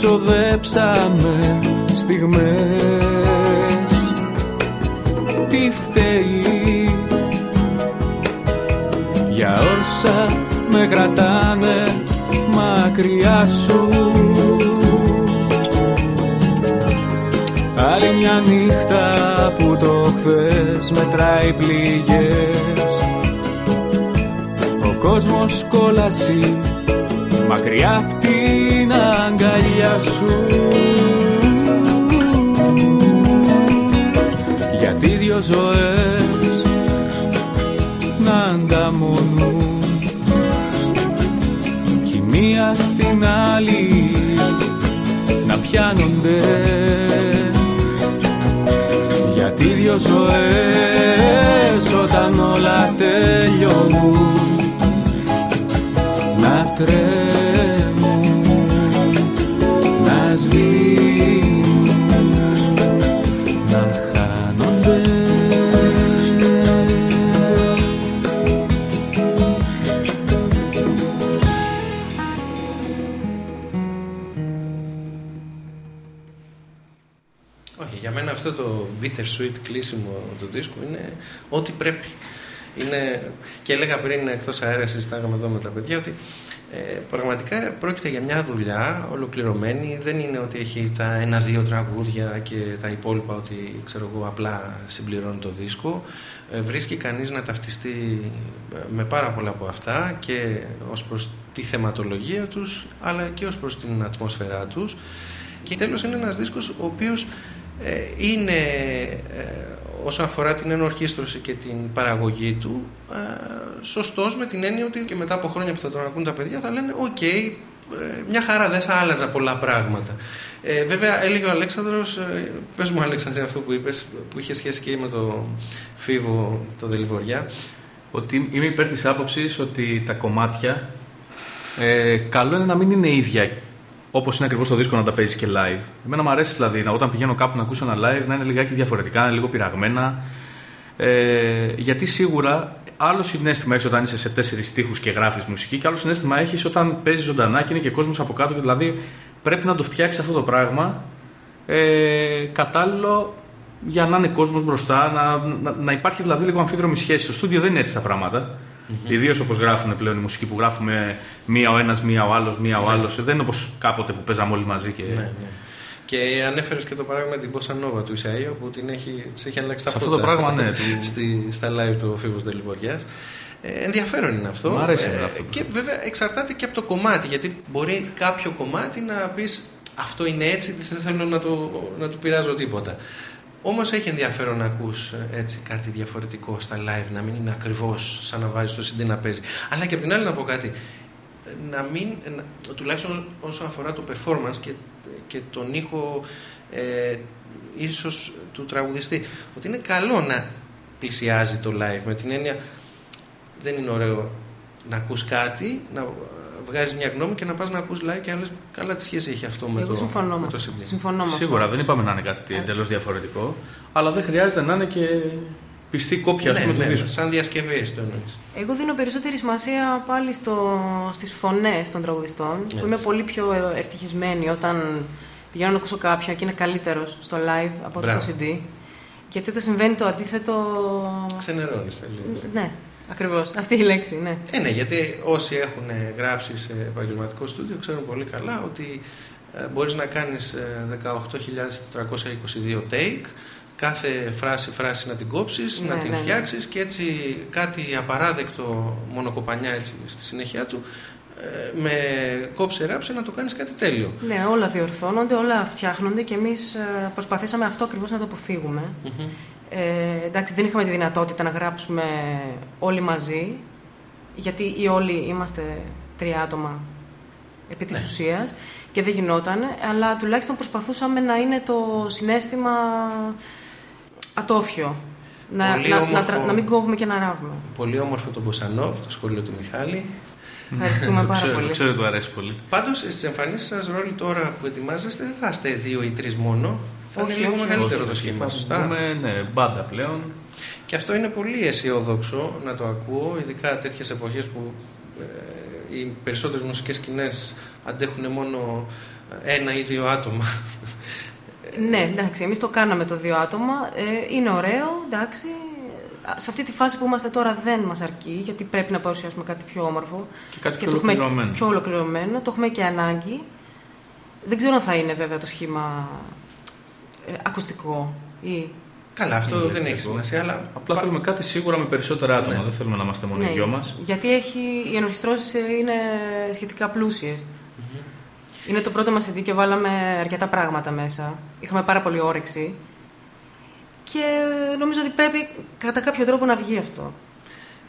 ξοδέψαμε στιγμές. Τι φταίει για όσα με κρατάνε μακριά σου. Άλλη μια νύχτα που το χθες μετράει πληγές. Ο κόσμος κόλαση μακριά απ' την αγκαλιά σου. Γιατί δυο ζωές να ανταμονούν. Κι η μία στην άλλη να πιάνονται. Γιατί δυο ζωές όταν όλα τελειώνουν bittersweet κλείσιμο του δίσκου είναι ό,τι πρέπει. Είναι, και έλεγα πριν εκτός αέρας, συζητάγαμε εδώ με τα παιδιά, ότι ε, πραγματικά πρόκειται για μια δουλειά ολοκληρωμένη. Δεν είναι ότι έχει τα ένα-δύο τραγούδια και τα υπόλοιπα ότι ξέρω εγώ απλά συμπληρώνει το δίσκο. Ε, βρίσκει κανείς να ταυτιστεί ε, με πάρα πολλά από αυτά και ως προς τη θεματολογία τους αλλά και ως προς την ατμόσφαιρά τους. Και τέλος είναι ένας δίσκος ο οποίος ε, είναι ε, όσον αφορά την ενορχίστρωση και την παραγωγή του ε, σωστός με την έννοια ότι και μετά από χρόνια που θα τον ακούν τα παιδιά θα λένε οκ, ε, μια χαρά δεν θα άλλαζα πολλά πράγματα. Ε, βέβαια έλεγε ο Αλέξανδρος, ε, πες μου Αλέξανδρε αυτό που είπες, που είχε σχέση και με το Φίβο, το Δεληβοριά. Ότι είμαι υπέρ της άποψης ότι τα κομμάτια ε, καλό είναι να μην είναι ίδια Όπως είναι ακριβώς το δίσκο να τα παίζεις και live. Εμένα μου αρέσει δηλαδή να, όταν πηγαίνω κάπου να ακούσω ένα live να είναι λιγάκι διαφορετικά, να είναι λίγο πειραγμένα. Ε, γιατί σίγουρα άλλο συνέστημα έχεις όταν είσαι σε τέσσερις τείχου και γράφεις μουσική, και άλλο συνέστημα έχεις όταν παίζεις ζωντανά και είναι και κόσμος από κάτω. Δηλαδή πρέπει να το φτιάξεις αυτό το πράγμα ε, κατάλληλο για να είναι κόσμος μπροστά, να, να, να υπάρχει δηλαδή λίγο αμφίδρομη σχέση. Στο στούντιο δεν είναι έτσι τα πράγματα. Mm-hmm. Ιδίως όπως γράφουν πλέον η μουσική που γράφουμε μία ο ένας, μία ο άλλος, μία ο άλλος. Δεν είναι όπως κάποτε που παίζαμε όλοι μαζί. Και... Ναι, ναι. Και ανέφερες και το πράγμα με την Bossa Nova του Ισαΐου που την έχει, της έχει αλλάξει τα Σε αυτό το πράγμα, ναι. Του... Στη, στα live του Φίβος Δελιβοριά. Ε, ενδιαφέρον είναι αυτό. Μ' αρέσει ε, αυτό. Και βέβαια εξαρτάται και από το κομμάτι. Γιατί μπορεί κάποιο κομμάτι να πεις αυτό είναι έτσι, δεν θέλω να, το, να του πειράζω τίποτα. Όμως έχει ενδιαφέρον να ακούς ε, έτσι κάτι διαφορετικό στα live, να μην είναι ακριβώς σαν να βάζεις το CD να παίζει. Αλλά και από την άλλη να πω κάτι, να μην, να, τουλάχιστον όσο αφορά το performance και, και τον ήχο ε, ίσως του τραγουδιστή, ότι είναι καλό να πλησιάζει το live με την έννοια δεν είναι ωραίο να ακούς κάτι, να βγάζεις μια γνώμη και να πας να ακούς live και να λες καλά τι σχέση έχει αυτό με Εγώ το, συμφωνώ με με το αυτό. CD. Συμφωνώ με αυτό. Σίγουρα δεν είπαμε να είναι κάτι εντελώς διαφορετικό, αλλά δεν χρειάζεται να είναι και πιστή κόπια ας Ναι, πούμε, του ναι, δίσκου. σαν διασκευή το εννοείς. Εγώ δίνω περισσότερη σημασία πάλι στο, στις φωνές των τραγουδιστών, Έτσι. που είμαι πολύ πιο ε, ευτυχισμένη όταν πηγαίνω να ακούσω κάποιον και είναι καλύτερος στο live από ότι στο Μπράβο. CD. Γιατί όταν συμβαίνει το αντίθετο... Ξενερώνεις τελείως. Ναι, ακριβώς. Αυτή η λέξη, ναι. Ε, ναι, γιατί όσοι έχουν γράψει σε επαγγελματικό στούντιο ξέρουν πολύ καλά ότι ε, μπορείς να κάνεις ε, 18.422 take, κάθε φράση φράση να την κόψεις, Ναι, να την ναι, ναι. φτιάξεις και έτσι κάτι απαράδεκτο μονοκοπανιά έτσι, στη συνέχεια του ε, με κόψε ράψε να το κάνεις κάτι τέλειο. Ναι, όλα διορθώνονται, όλα φτιάχνονται και εμείς ε, προσπαθήσαμε αυτό ακριβώς να το αποφύγουμε. Ε, εντάξει, δεν είχαμε τη δυνατότητα να γράψουμε όλοι μαζί, γιατί οι όλοι είμαστε τρία άτομα επί της ουσίας και δεν γινόταν, αλλά τουλάχιστον προσπαθούσαμε να είναι το συνέστημα ατόφιο. Να, Πολύ να, να, όμορφο. τρα- να μην κόβουμε και να ράβουμε. Πολύ όμορφο το Μποσανόβ, το σχολείο του Μιχάλη. Ευχαριστούμε Το πάρα ξέρω, πολύ. το ξέρω ότι του αρέσει πολύ. Πάντως στις εμφανίσεις σας ρόλοι τώρα που ετοιμάζεστε δεν θα είστε δύο ή τρεις μόνο. Θα Όχι, είναι λίγο όχι, μεγαλύτερο όχι, το όχι. σχήμα. Θα σωστά. βγούμε, ναι, μπάντα πλέον. Και αυτό είναι πολύ αισιόδοξο να το ακούω, ειδικά τέτοιες εποχές που ε, οι περισσότερες μουσικές σκηνές αντέχουν μόνο ένα ή δύο άτομα. Ναι, εντάξει, εμείς το κάναμε το δύο άτομα. Ε, είναι ωραίο, εντάξει. σε αυτή τη φάση που είμαστε τώρα δεν μας αρκεί, γιατί πρέπει να παρουσιάσουμε κάτι πιο όμορφο. Και κάτι πιο το έχουμε ολοκληρωμένο. πιο ολοκληρωμένο. Το έχουμε και ανάγκη. Δεν ξέρω αν θα είναι βέβαια το σχήμα ε, ακουστικό ή... Καλά, αυτό Είναι δεν έχει ηλεκτρικό. σημασία, αλλά. Απλά θέλουμε κάτι σίγουρα με περισσότερα άτομα. Δεν θέλουμε να είμαστε μόνο οι Ναι, δυο μας. Γιατί έχει, οι ενορχιστρώσεις ε, είναι σχετικά πλούσιες. Είναι το πρώτο μας CD και βάλαμε αρκετά πράγματα μέσα. Είχαμε πάρα πολύ όρεξη. Και νομίζω ότι πρέπει κατά κάποιο τρόπο να βγει αυτό.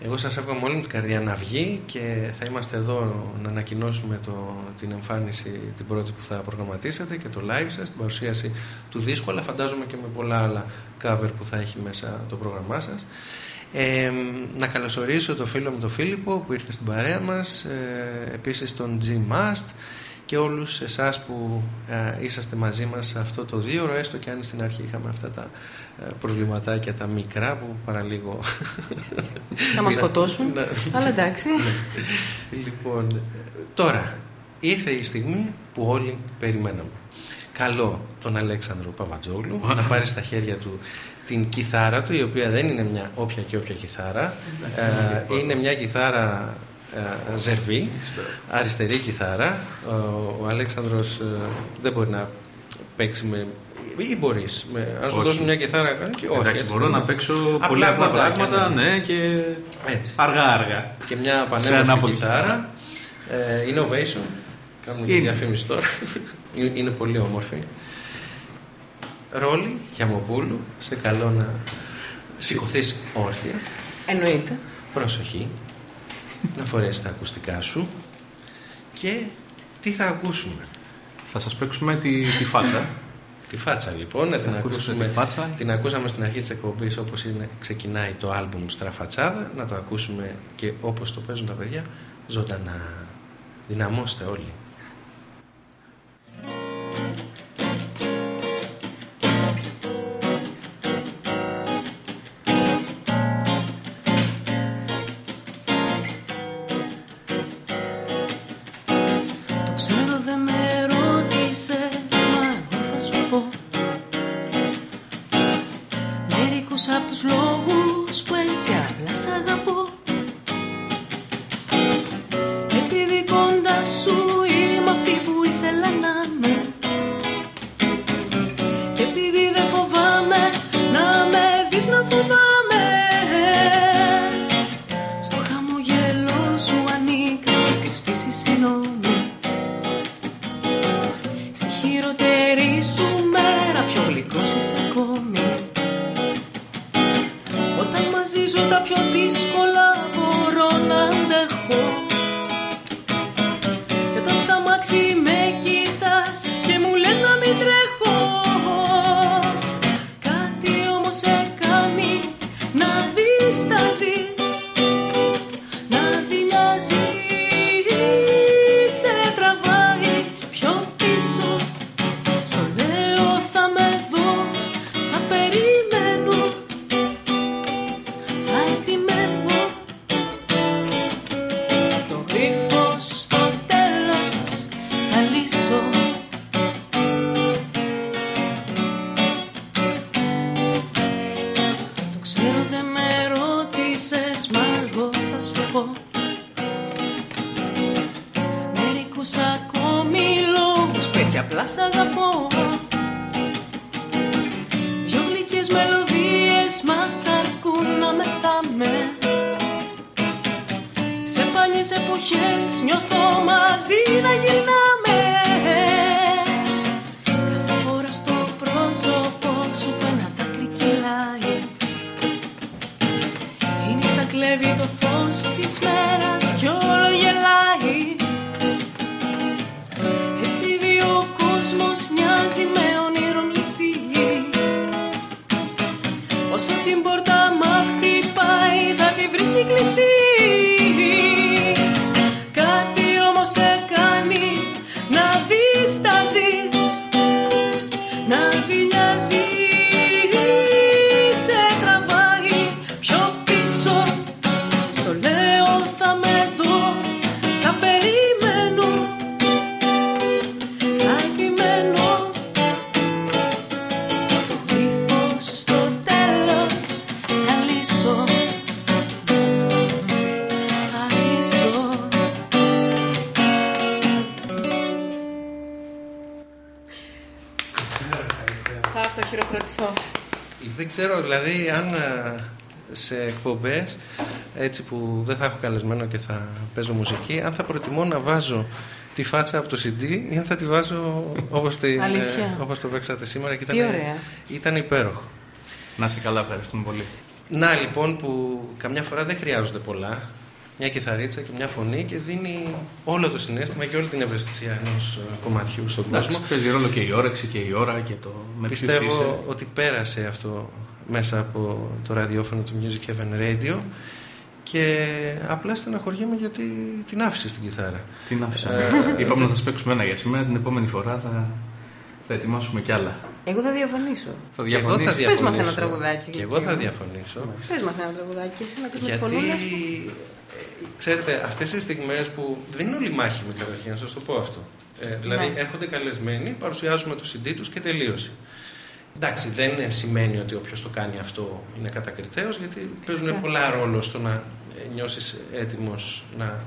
Εγώ σας εύχομαι όλη μου την καρδιά να βγει και θα είμαστε εδώ να ανακοινώσουμε το, την εμφάνιση την πρώτη που θα προγραμματίσετε και το live σας, την παρουσίαση του δίσκου, αλλά φαντάζομαι και με πολλά άλλα cover που θα έχει μέσα το πρόγραμμά σας. Ε, να καλωσορίσω το φίλο μου τον Φίλιππο που ήρθε στην παρέα μας, ε, επίσης τον G Mast και όλους εσάς που ε, είσαστε μαζί μας σε αυτό το δύο ώρο, έστω και αν στην αρχή είχαμε αυτά τα ε, προβληματάκια τα μικρά που παραλίγο Θα μας σκοτώσουν, Ναι. αλλά εντάξει. Ναι. λοιπόν, τώρα ήρθε η στιγμή που όλοι περιμέναμε. Καλό τον Αλέξανδρο Παπατζόγλου να πάρει στα χέρια του την κιθάρα του, η οποία δεν είναι μια όποια και όποια κιθάρα. Ε, είναι μια κιθάρα ε, ζερβή, αριστερή κιθάρα. Ο, ο Αλέξανδρος ε, δεν μπορεί να παίξει με... ή μπορείς, με, αν σου Όχι. δώσουν μια κιθάρα και όχι, Εντάξει, έτσι μπορώ δεν να είναι. παίξω πολύ απλά κομμάτια, πράγματα, ναι, και Έτσι. αργά-αργά. Και μια Σε πανέμορφη ανάποδη κιθάρα. Ε, innovation. Κάνουμε και Είναι. διαφήμιση τώρα. Είναι- Είναι πολύ όμορφη. Ρόλι Γιαμοπούλου. Σε καλό να σηκωθείς όρθια. Εννοείται. Προσοχή. Να φορέσεις τα ακουστικά σου. Και τι θα ακούσουμε. Θα σας παίξουμε τη, τη φάτσα. Τη φάτσα λοιπόν, να Θα την ακούσετε ακούσουμε. τη φάτσα. Την ακούσαμε στην αρχή της εκπομπής όπως είναι, ξεκινάει το άλμπουμ Στραφατσάδα. Να το ακούσουμε και όπως το παίζουν τα παιδιά ζωντανά. Δυναμώστε όλοι. Τη σε εκπομπές έτσι που δεν θα έχω καλεσμένο και θα παίζω μουσική, αν θα προτιμώ να βάζω τη φάτσα από το CD ή αν θα τη βάζω όπως, την, ε, Αλήθεια. όπως το παίξατε σήμερα. Και Τι ωραία. Ήταν υπέροχο. Να είσαι καλά, ευχαριστούμε πολύ. Να λοιπόν που καμιά φορά δεν χρειάζονται πολλά. Μια κιθαρίτσα και μια φωνή και δίνει όλο το συνέστημα και όλη την ευαισθησία ενός κομματιού στον Εντάξει, κόσμο. παίζει ρόλο και η όρεξη και η ώρα και το με ποιους είσαι. Πιστεύω ότι πέρασε αυτό μέσα από το ραδιόφωνο του Music Heaven Radio και απλά στεναχωριέμαι γιατί την άφησε την κιθάρα. Την άφησα. Ε, Είπαμε να σας παίξουμε ένα για σήμερα, την επόμενη φορά θα, θα ετοιμάσουμε κι άλλα. Εγώ θα διαφωνήσω. Θα Και εγώ θα διαφωνήσεις. Πες μας διαφωνήσω. ένα τραγουδάκι. Και εγώ Λυκείο. θα διαφωνήσω. Πες μας ένα τραγουδάκι και εσύ να ακούσουμε τη Γιατί, φωνούλα. ε, ξέρετε, αυτές οι στιγμές που δεν είναι όλοι μάχημοι καταρχήν, να σας το πω αυτό. Ε, δηλαδή, Ναι. έρχονται καλεσμένοι, παρουσιάζουμε το CD τους και τελείωσε. Εντάξει, δεν σημαίνει ότι όποιος το κάνει αυτό είναι κατακριτέος, γιατί παίζουν πολλά ρόλο στο να ε, νιώσεις έτοιμος να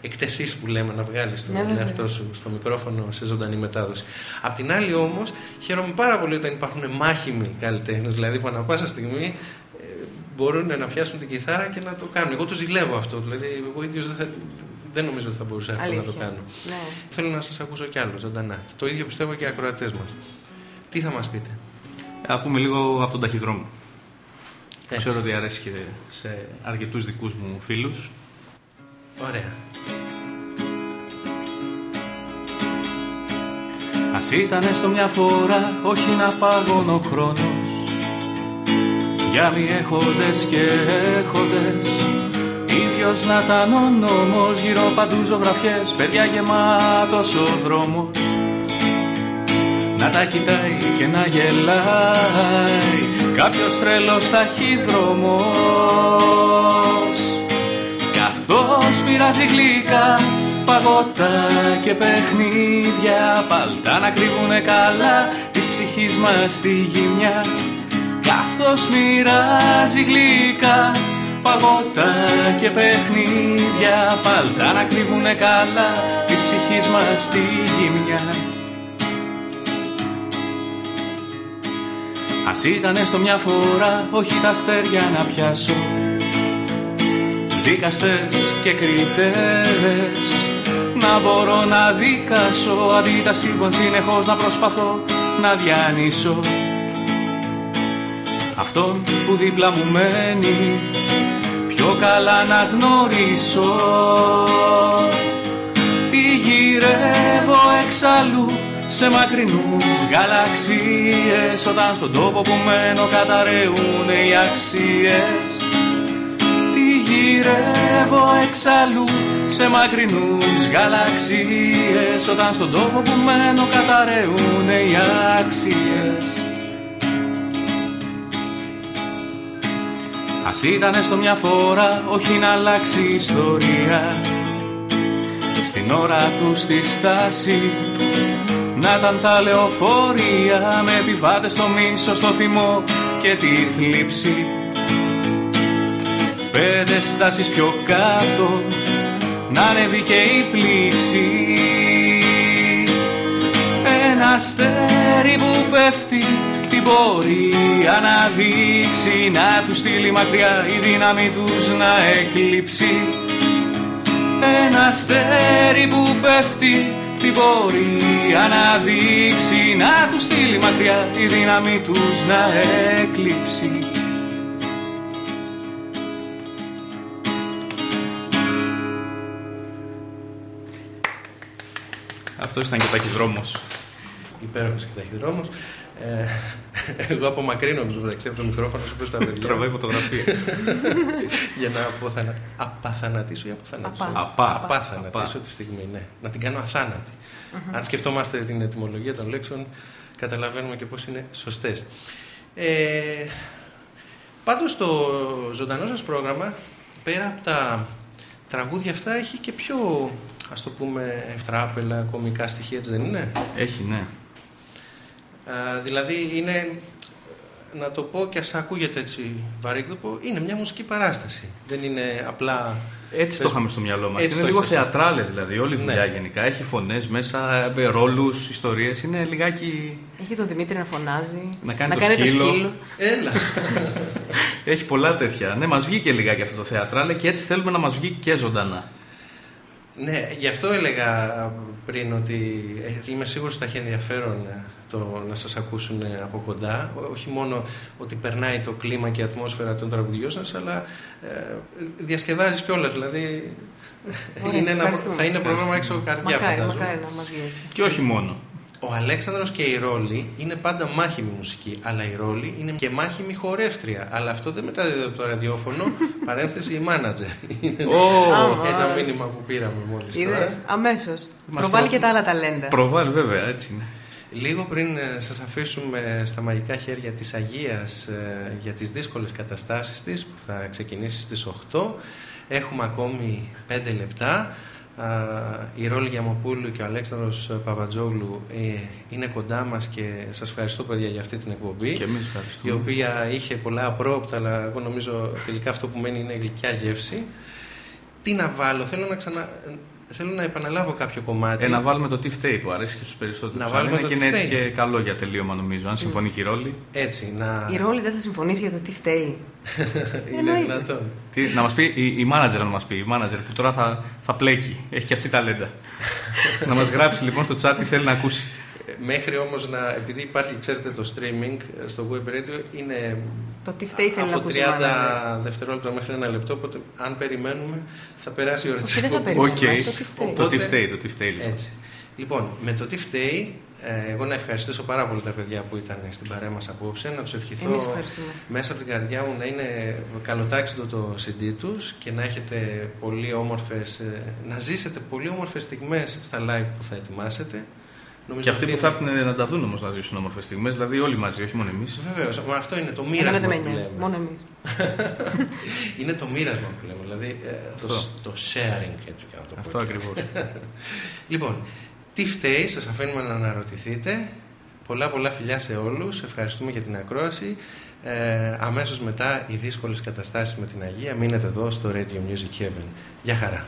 εκτεσείς που λέμε, να βγάλεις τον Ναι, βέβαια. εαυτό σου στο μικρόφωνο σε ζωντανή μετάδοση. Απ' την άλλη όμως, χαίρομαι πάρα πολύ όταν υπάρχουν μάχημοι καλλιτέχνες, δηλαδή που ανά πάσα στιγμή ε, μπορούν να πιάσουν την κιθάρα και να το κάνουν. Εγώ το ζηλεύω αυτό, δηλαδή εγώ ίδιος δεν, θα- δεν νομίζω ότι θα μπορούσα εύκολα να το Αλήθεια. κάνω. Ναι. Θέλω να σας ακούσω κι άλλο ζωντανά. Το ίδιο πιστεύω και οι ακροατές μας. Τι θα μας πείτε; Να πούμε λίγο από τον ταχυδρόμο. Έτσι. Ξέρω ότι αρέσει και σε αρκετούς δικούς μου φίλους. Ωραία. Ας ήταν έστω μια φορά, όχι να πάγωνε ο χρόνος Για μη έχοντες και έχοντες Ίδιος να ήταν ο νόμος, γύρω παντού ζωγραφιές Παιδιά γεμάτος ο δρόμος Να τα κοιτάει και να γελάει. Κάποιος τρελός ταχύδρομος Καθώς μοιράζει γλυκά Παγωτά και παιχνίδια Παλτά να κρύβουνε καλά Της ψυχής μας στη γυμνιά. Καθώς μοιράζει γλυκά Παγωτά και παιχνίδια Παλτά να κρύβουνε καλά Της ψυχής μας στη γυμνιά Ας ήταν έστω μια φορά Όχι τα αστέρια να πιάσω. Δίκαστες και κριτές Να μπορώ να δικάσω. Αντί τα σύμπαν συνεχώς να προσπαθώ Να διανύσω. Αυτόν που δίπλα μου μένει Πιο καλά να γνωρίσω. Τι γυρεύω εξαλλού σε μακρινούς γαλαξίες Όταν στον τόπο που μένω καταραίουνε οι αξίες. Τι γυρεύω εξαλλού σε μακρινούς γαλαξίες Όταν στον τόπο που μένω καταραίουνε οι αξίες. Ας ήταν έστω μια φορά όχι να αλλάξει η ιστορία. Στην ώρα του στη στάση να ήταν τα λεωφορεία με επιβάτες στο μίσο, στο θυμό και τη θλίψη. Πέντε στάσεις πιο κάτω να ανέβει και η πλήξη. Ένα αστέρι που πέφτει την πορεία να δείξει Να του στείλει μακριά η δύναμη τους να εκλείψει. Ένα αστέρι που πέφτει την πορεία να δείξει Να του στείλει μακριά η δύναμη τους να εκλείψει Αυτός ήταν και ο ταχυδρόμος. Υπέροχος και ταχυδρόμος. Ε, εγώ απομακρύνομαι το μεταξύ από το μικρόφωνο σου προς τα παιδιά. Τραβάει φωτογραφίες. Για να αποθανα... απαθανατήσω ή αποθανατήσω. Απα. Απα. Απαθανατήσω Απα. τη στιγμή, ναι. Να την κάνω ασάνατη. Αν σκεφτόμαστε την ετυμολογία των λέξεων, καταλαβαίνουμε και πώς είναι σωστές. Ε, πάντως το ζωντανό σας πρόγραμμα, πέρα από τα τραγούδια αυτά, έχει και πιο, ας το πούμε, ευθράπελα, κομικά στοιχεία, έτσι δεν είναι; Έχει, ναι. Α, δηλαδή είναι να το πω και ας ακούγεται έτσι βαρύγδοπο, είναι μια μουσική παράσταση. Δεν είναι απλά... Έτσι το είχαμε στο μυαλό μας. Έτσι Είναι το λίγο είχες. θεατράλε δηλαδή. Όλη η δουλειά Ναι. γενικά. Έχει φωνές μέσα, ρόλους, ιστορίες. Είναι λιγάκι. Έχει τον Δημήτρη να φωνάζει. Να κάνει το κάνει σκύλο. το σκύλο. Έλα. Έχει πολλά τέτοια. Ναι, μας βγήκε λιγάκι αυτό το θεατράλε και έτσι θέλουμε να μας βγει και ζωντανά. Ναι, γι' αυτό έλεγα πριν ότι ε, είμαι σίγουρος ότι θα έχει ενδιαφέρον ε, το να σας ακούσουν ε, από κοντά. Ό- Όχι μόνο ότι περνάει το κλίμα και η ατμόσφαιρα των τραγουδιών σας, αλλά ε, διασκεδάζεις κιόλας. Δηλαδή Ωραία, είναι ένα, ευχαριστούμε. θα είναι πρόγραμμα έξω καρδιά, Μακάρι, φαντάζομαι. μακάρι να μας βγει έτσι. Και όχι μόνο. Ο Αλέξανδρος και η Ρόλη είναι πάντα μάχημη μουσική, αλλά η Ρόλη είναι και μάχημη χορεύτρια. Αλλά αυτό δεν μεταδίδεται από το ραδιόφωνο, παρένθεση η μάνατζερ. Είναι Ω. ένα Α, μήνυμα που πήραμε μόλις τώρα. Είδες, αμέσως. Μας Προβάλλει προ- και τα άλλα ταλέντα. Προβάλλει βέβαια, έτσι είναι. Λίγο πριν ε, σας αφήσουμε στα μαγικά χέρια της Αγίας ε, για τις δύσκολες καταστάσεις της που θα ξεκινήσει στις 8 έχουμε ακόμη 5 λεπτά Α, η Ρόλη Γιαμοπούλου και ο Αλέξανδρος Παπατζόγλου ε, είναι κοντά μας και σας ευχαριστώ παιδιά για αυτή την εκπομπή Και εμείς ευχαριστούμε. η οποία είχε πολλά απρόπτα αλλά εγώ νομίζω τελικά αυτό που μένει είναι γλυκιά γεύση τι να βάλω, θέλω να ξανα... Θέλω να επαναλάβω κάποιο κομμάτι. Ε, να βάλουμε το Tiff Tape που αρέσει και στους περισσότερους. Να βάλουμε είναι το και είναι Tiff έτσι Tape. και καλό για τελείωμα νομίζω. Αν συμφωνεί και η ρόλη. Έτσι, να... Η Ρόλη δεν θα συμφωνήσει για το τι φταίει. είναι Εννοείται. δυνατόν. Τι, να μας πει η, η manager να μας πει. Η manager που τώρα θα, θα πλέκει. Έχει και αυτή ταλέντα. να μας γράψει λοιπόν στο chat τι θέλει να ακούσει. Μέχρι όμως να, επειδή υπάρχει, ξέρετε, το streaming ε, στο web radio, είναι Το τι φταίει θέλει να από ακούσει 30 μάλλον. δευτερόλεπτα μέχρι ένα λεπτό, οπότε αν περιμένουμε θα περάσει η ώρα της Όχι, δεν θα εκπομπής. περιμένουμε. Οκ. Το τι φταίει. Το Οπότε- τι φταίει, το τι φταίει. λοιπόν. Έτσι. Λοιπόν, με το τι φταίει, ε, εγώ να ευχαριστήσω πάρα πολύ τα παιδιά που ήταν στην παρέα μας απόψε, να τους ευχηθώ Εμείς ευχαριστούμε. μέσα από την καρδιά μου να είναι καλοτάξιτο το CD τους και να έχετε πολύ όμορφες, ε, να ζήσετε πολύ όμορφες στιγμές στα live που θα ετοιμάσετε. Νομίζω Και αυτοί που είναι- θα έρθουν να τα δουν όμως να ζήσουν όμορφες στιγμές, δηλαδή όλοι μαζί, όχι μόνο εμείς. Βεβαίως, μα αυτό είναι το Εμένα μοίρασμα δεν με που νοιάζει. λέμε. Μόνο εμείς. είναι το μοίρασμα που λέμε, δηλαδή ε, το, Αυτό. το sharing έτσι και να το πω. Αυτό και. ακριβώς. Λοιπόν, τι φταίει, σας αφήνουμε να αναρωτηθείτε. Πολλά πολλά φιλιά σε όλους, ευχαριστούμε για την ακρόαση. Ε, αμέσως μετά οι δύσκολες καταστάσεις με την Αγία. Μείνετε εδώ στο Radio Music Heaven. Γεια χαρά.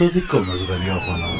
Το δικό μας ραδιόφωνο.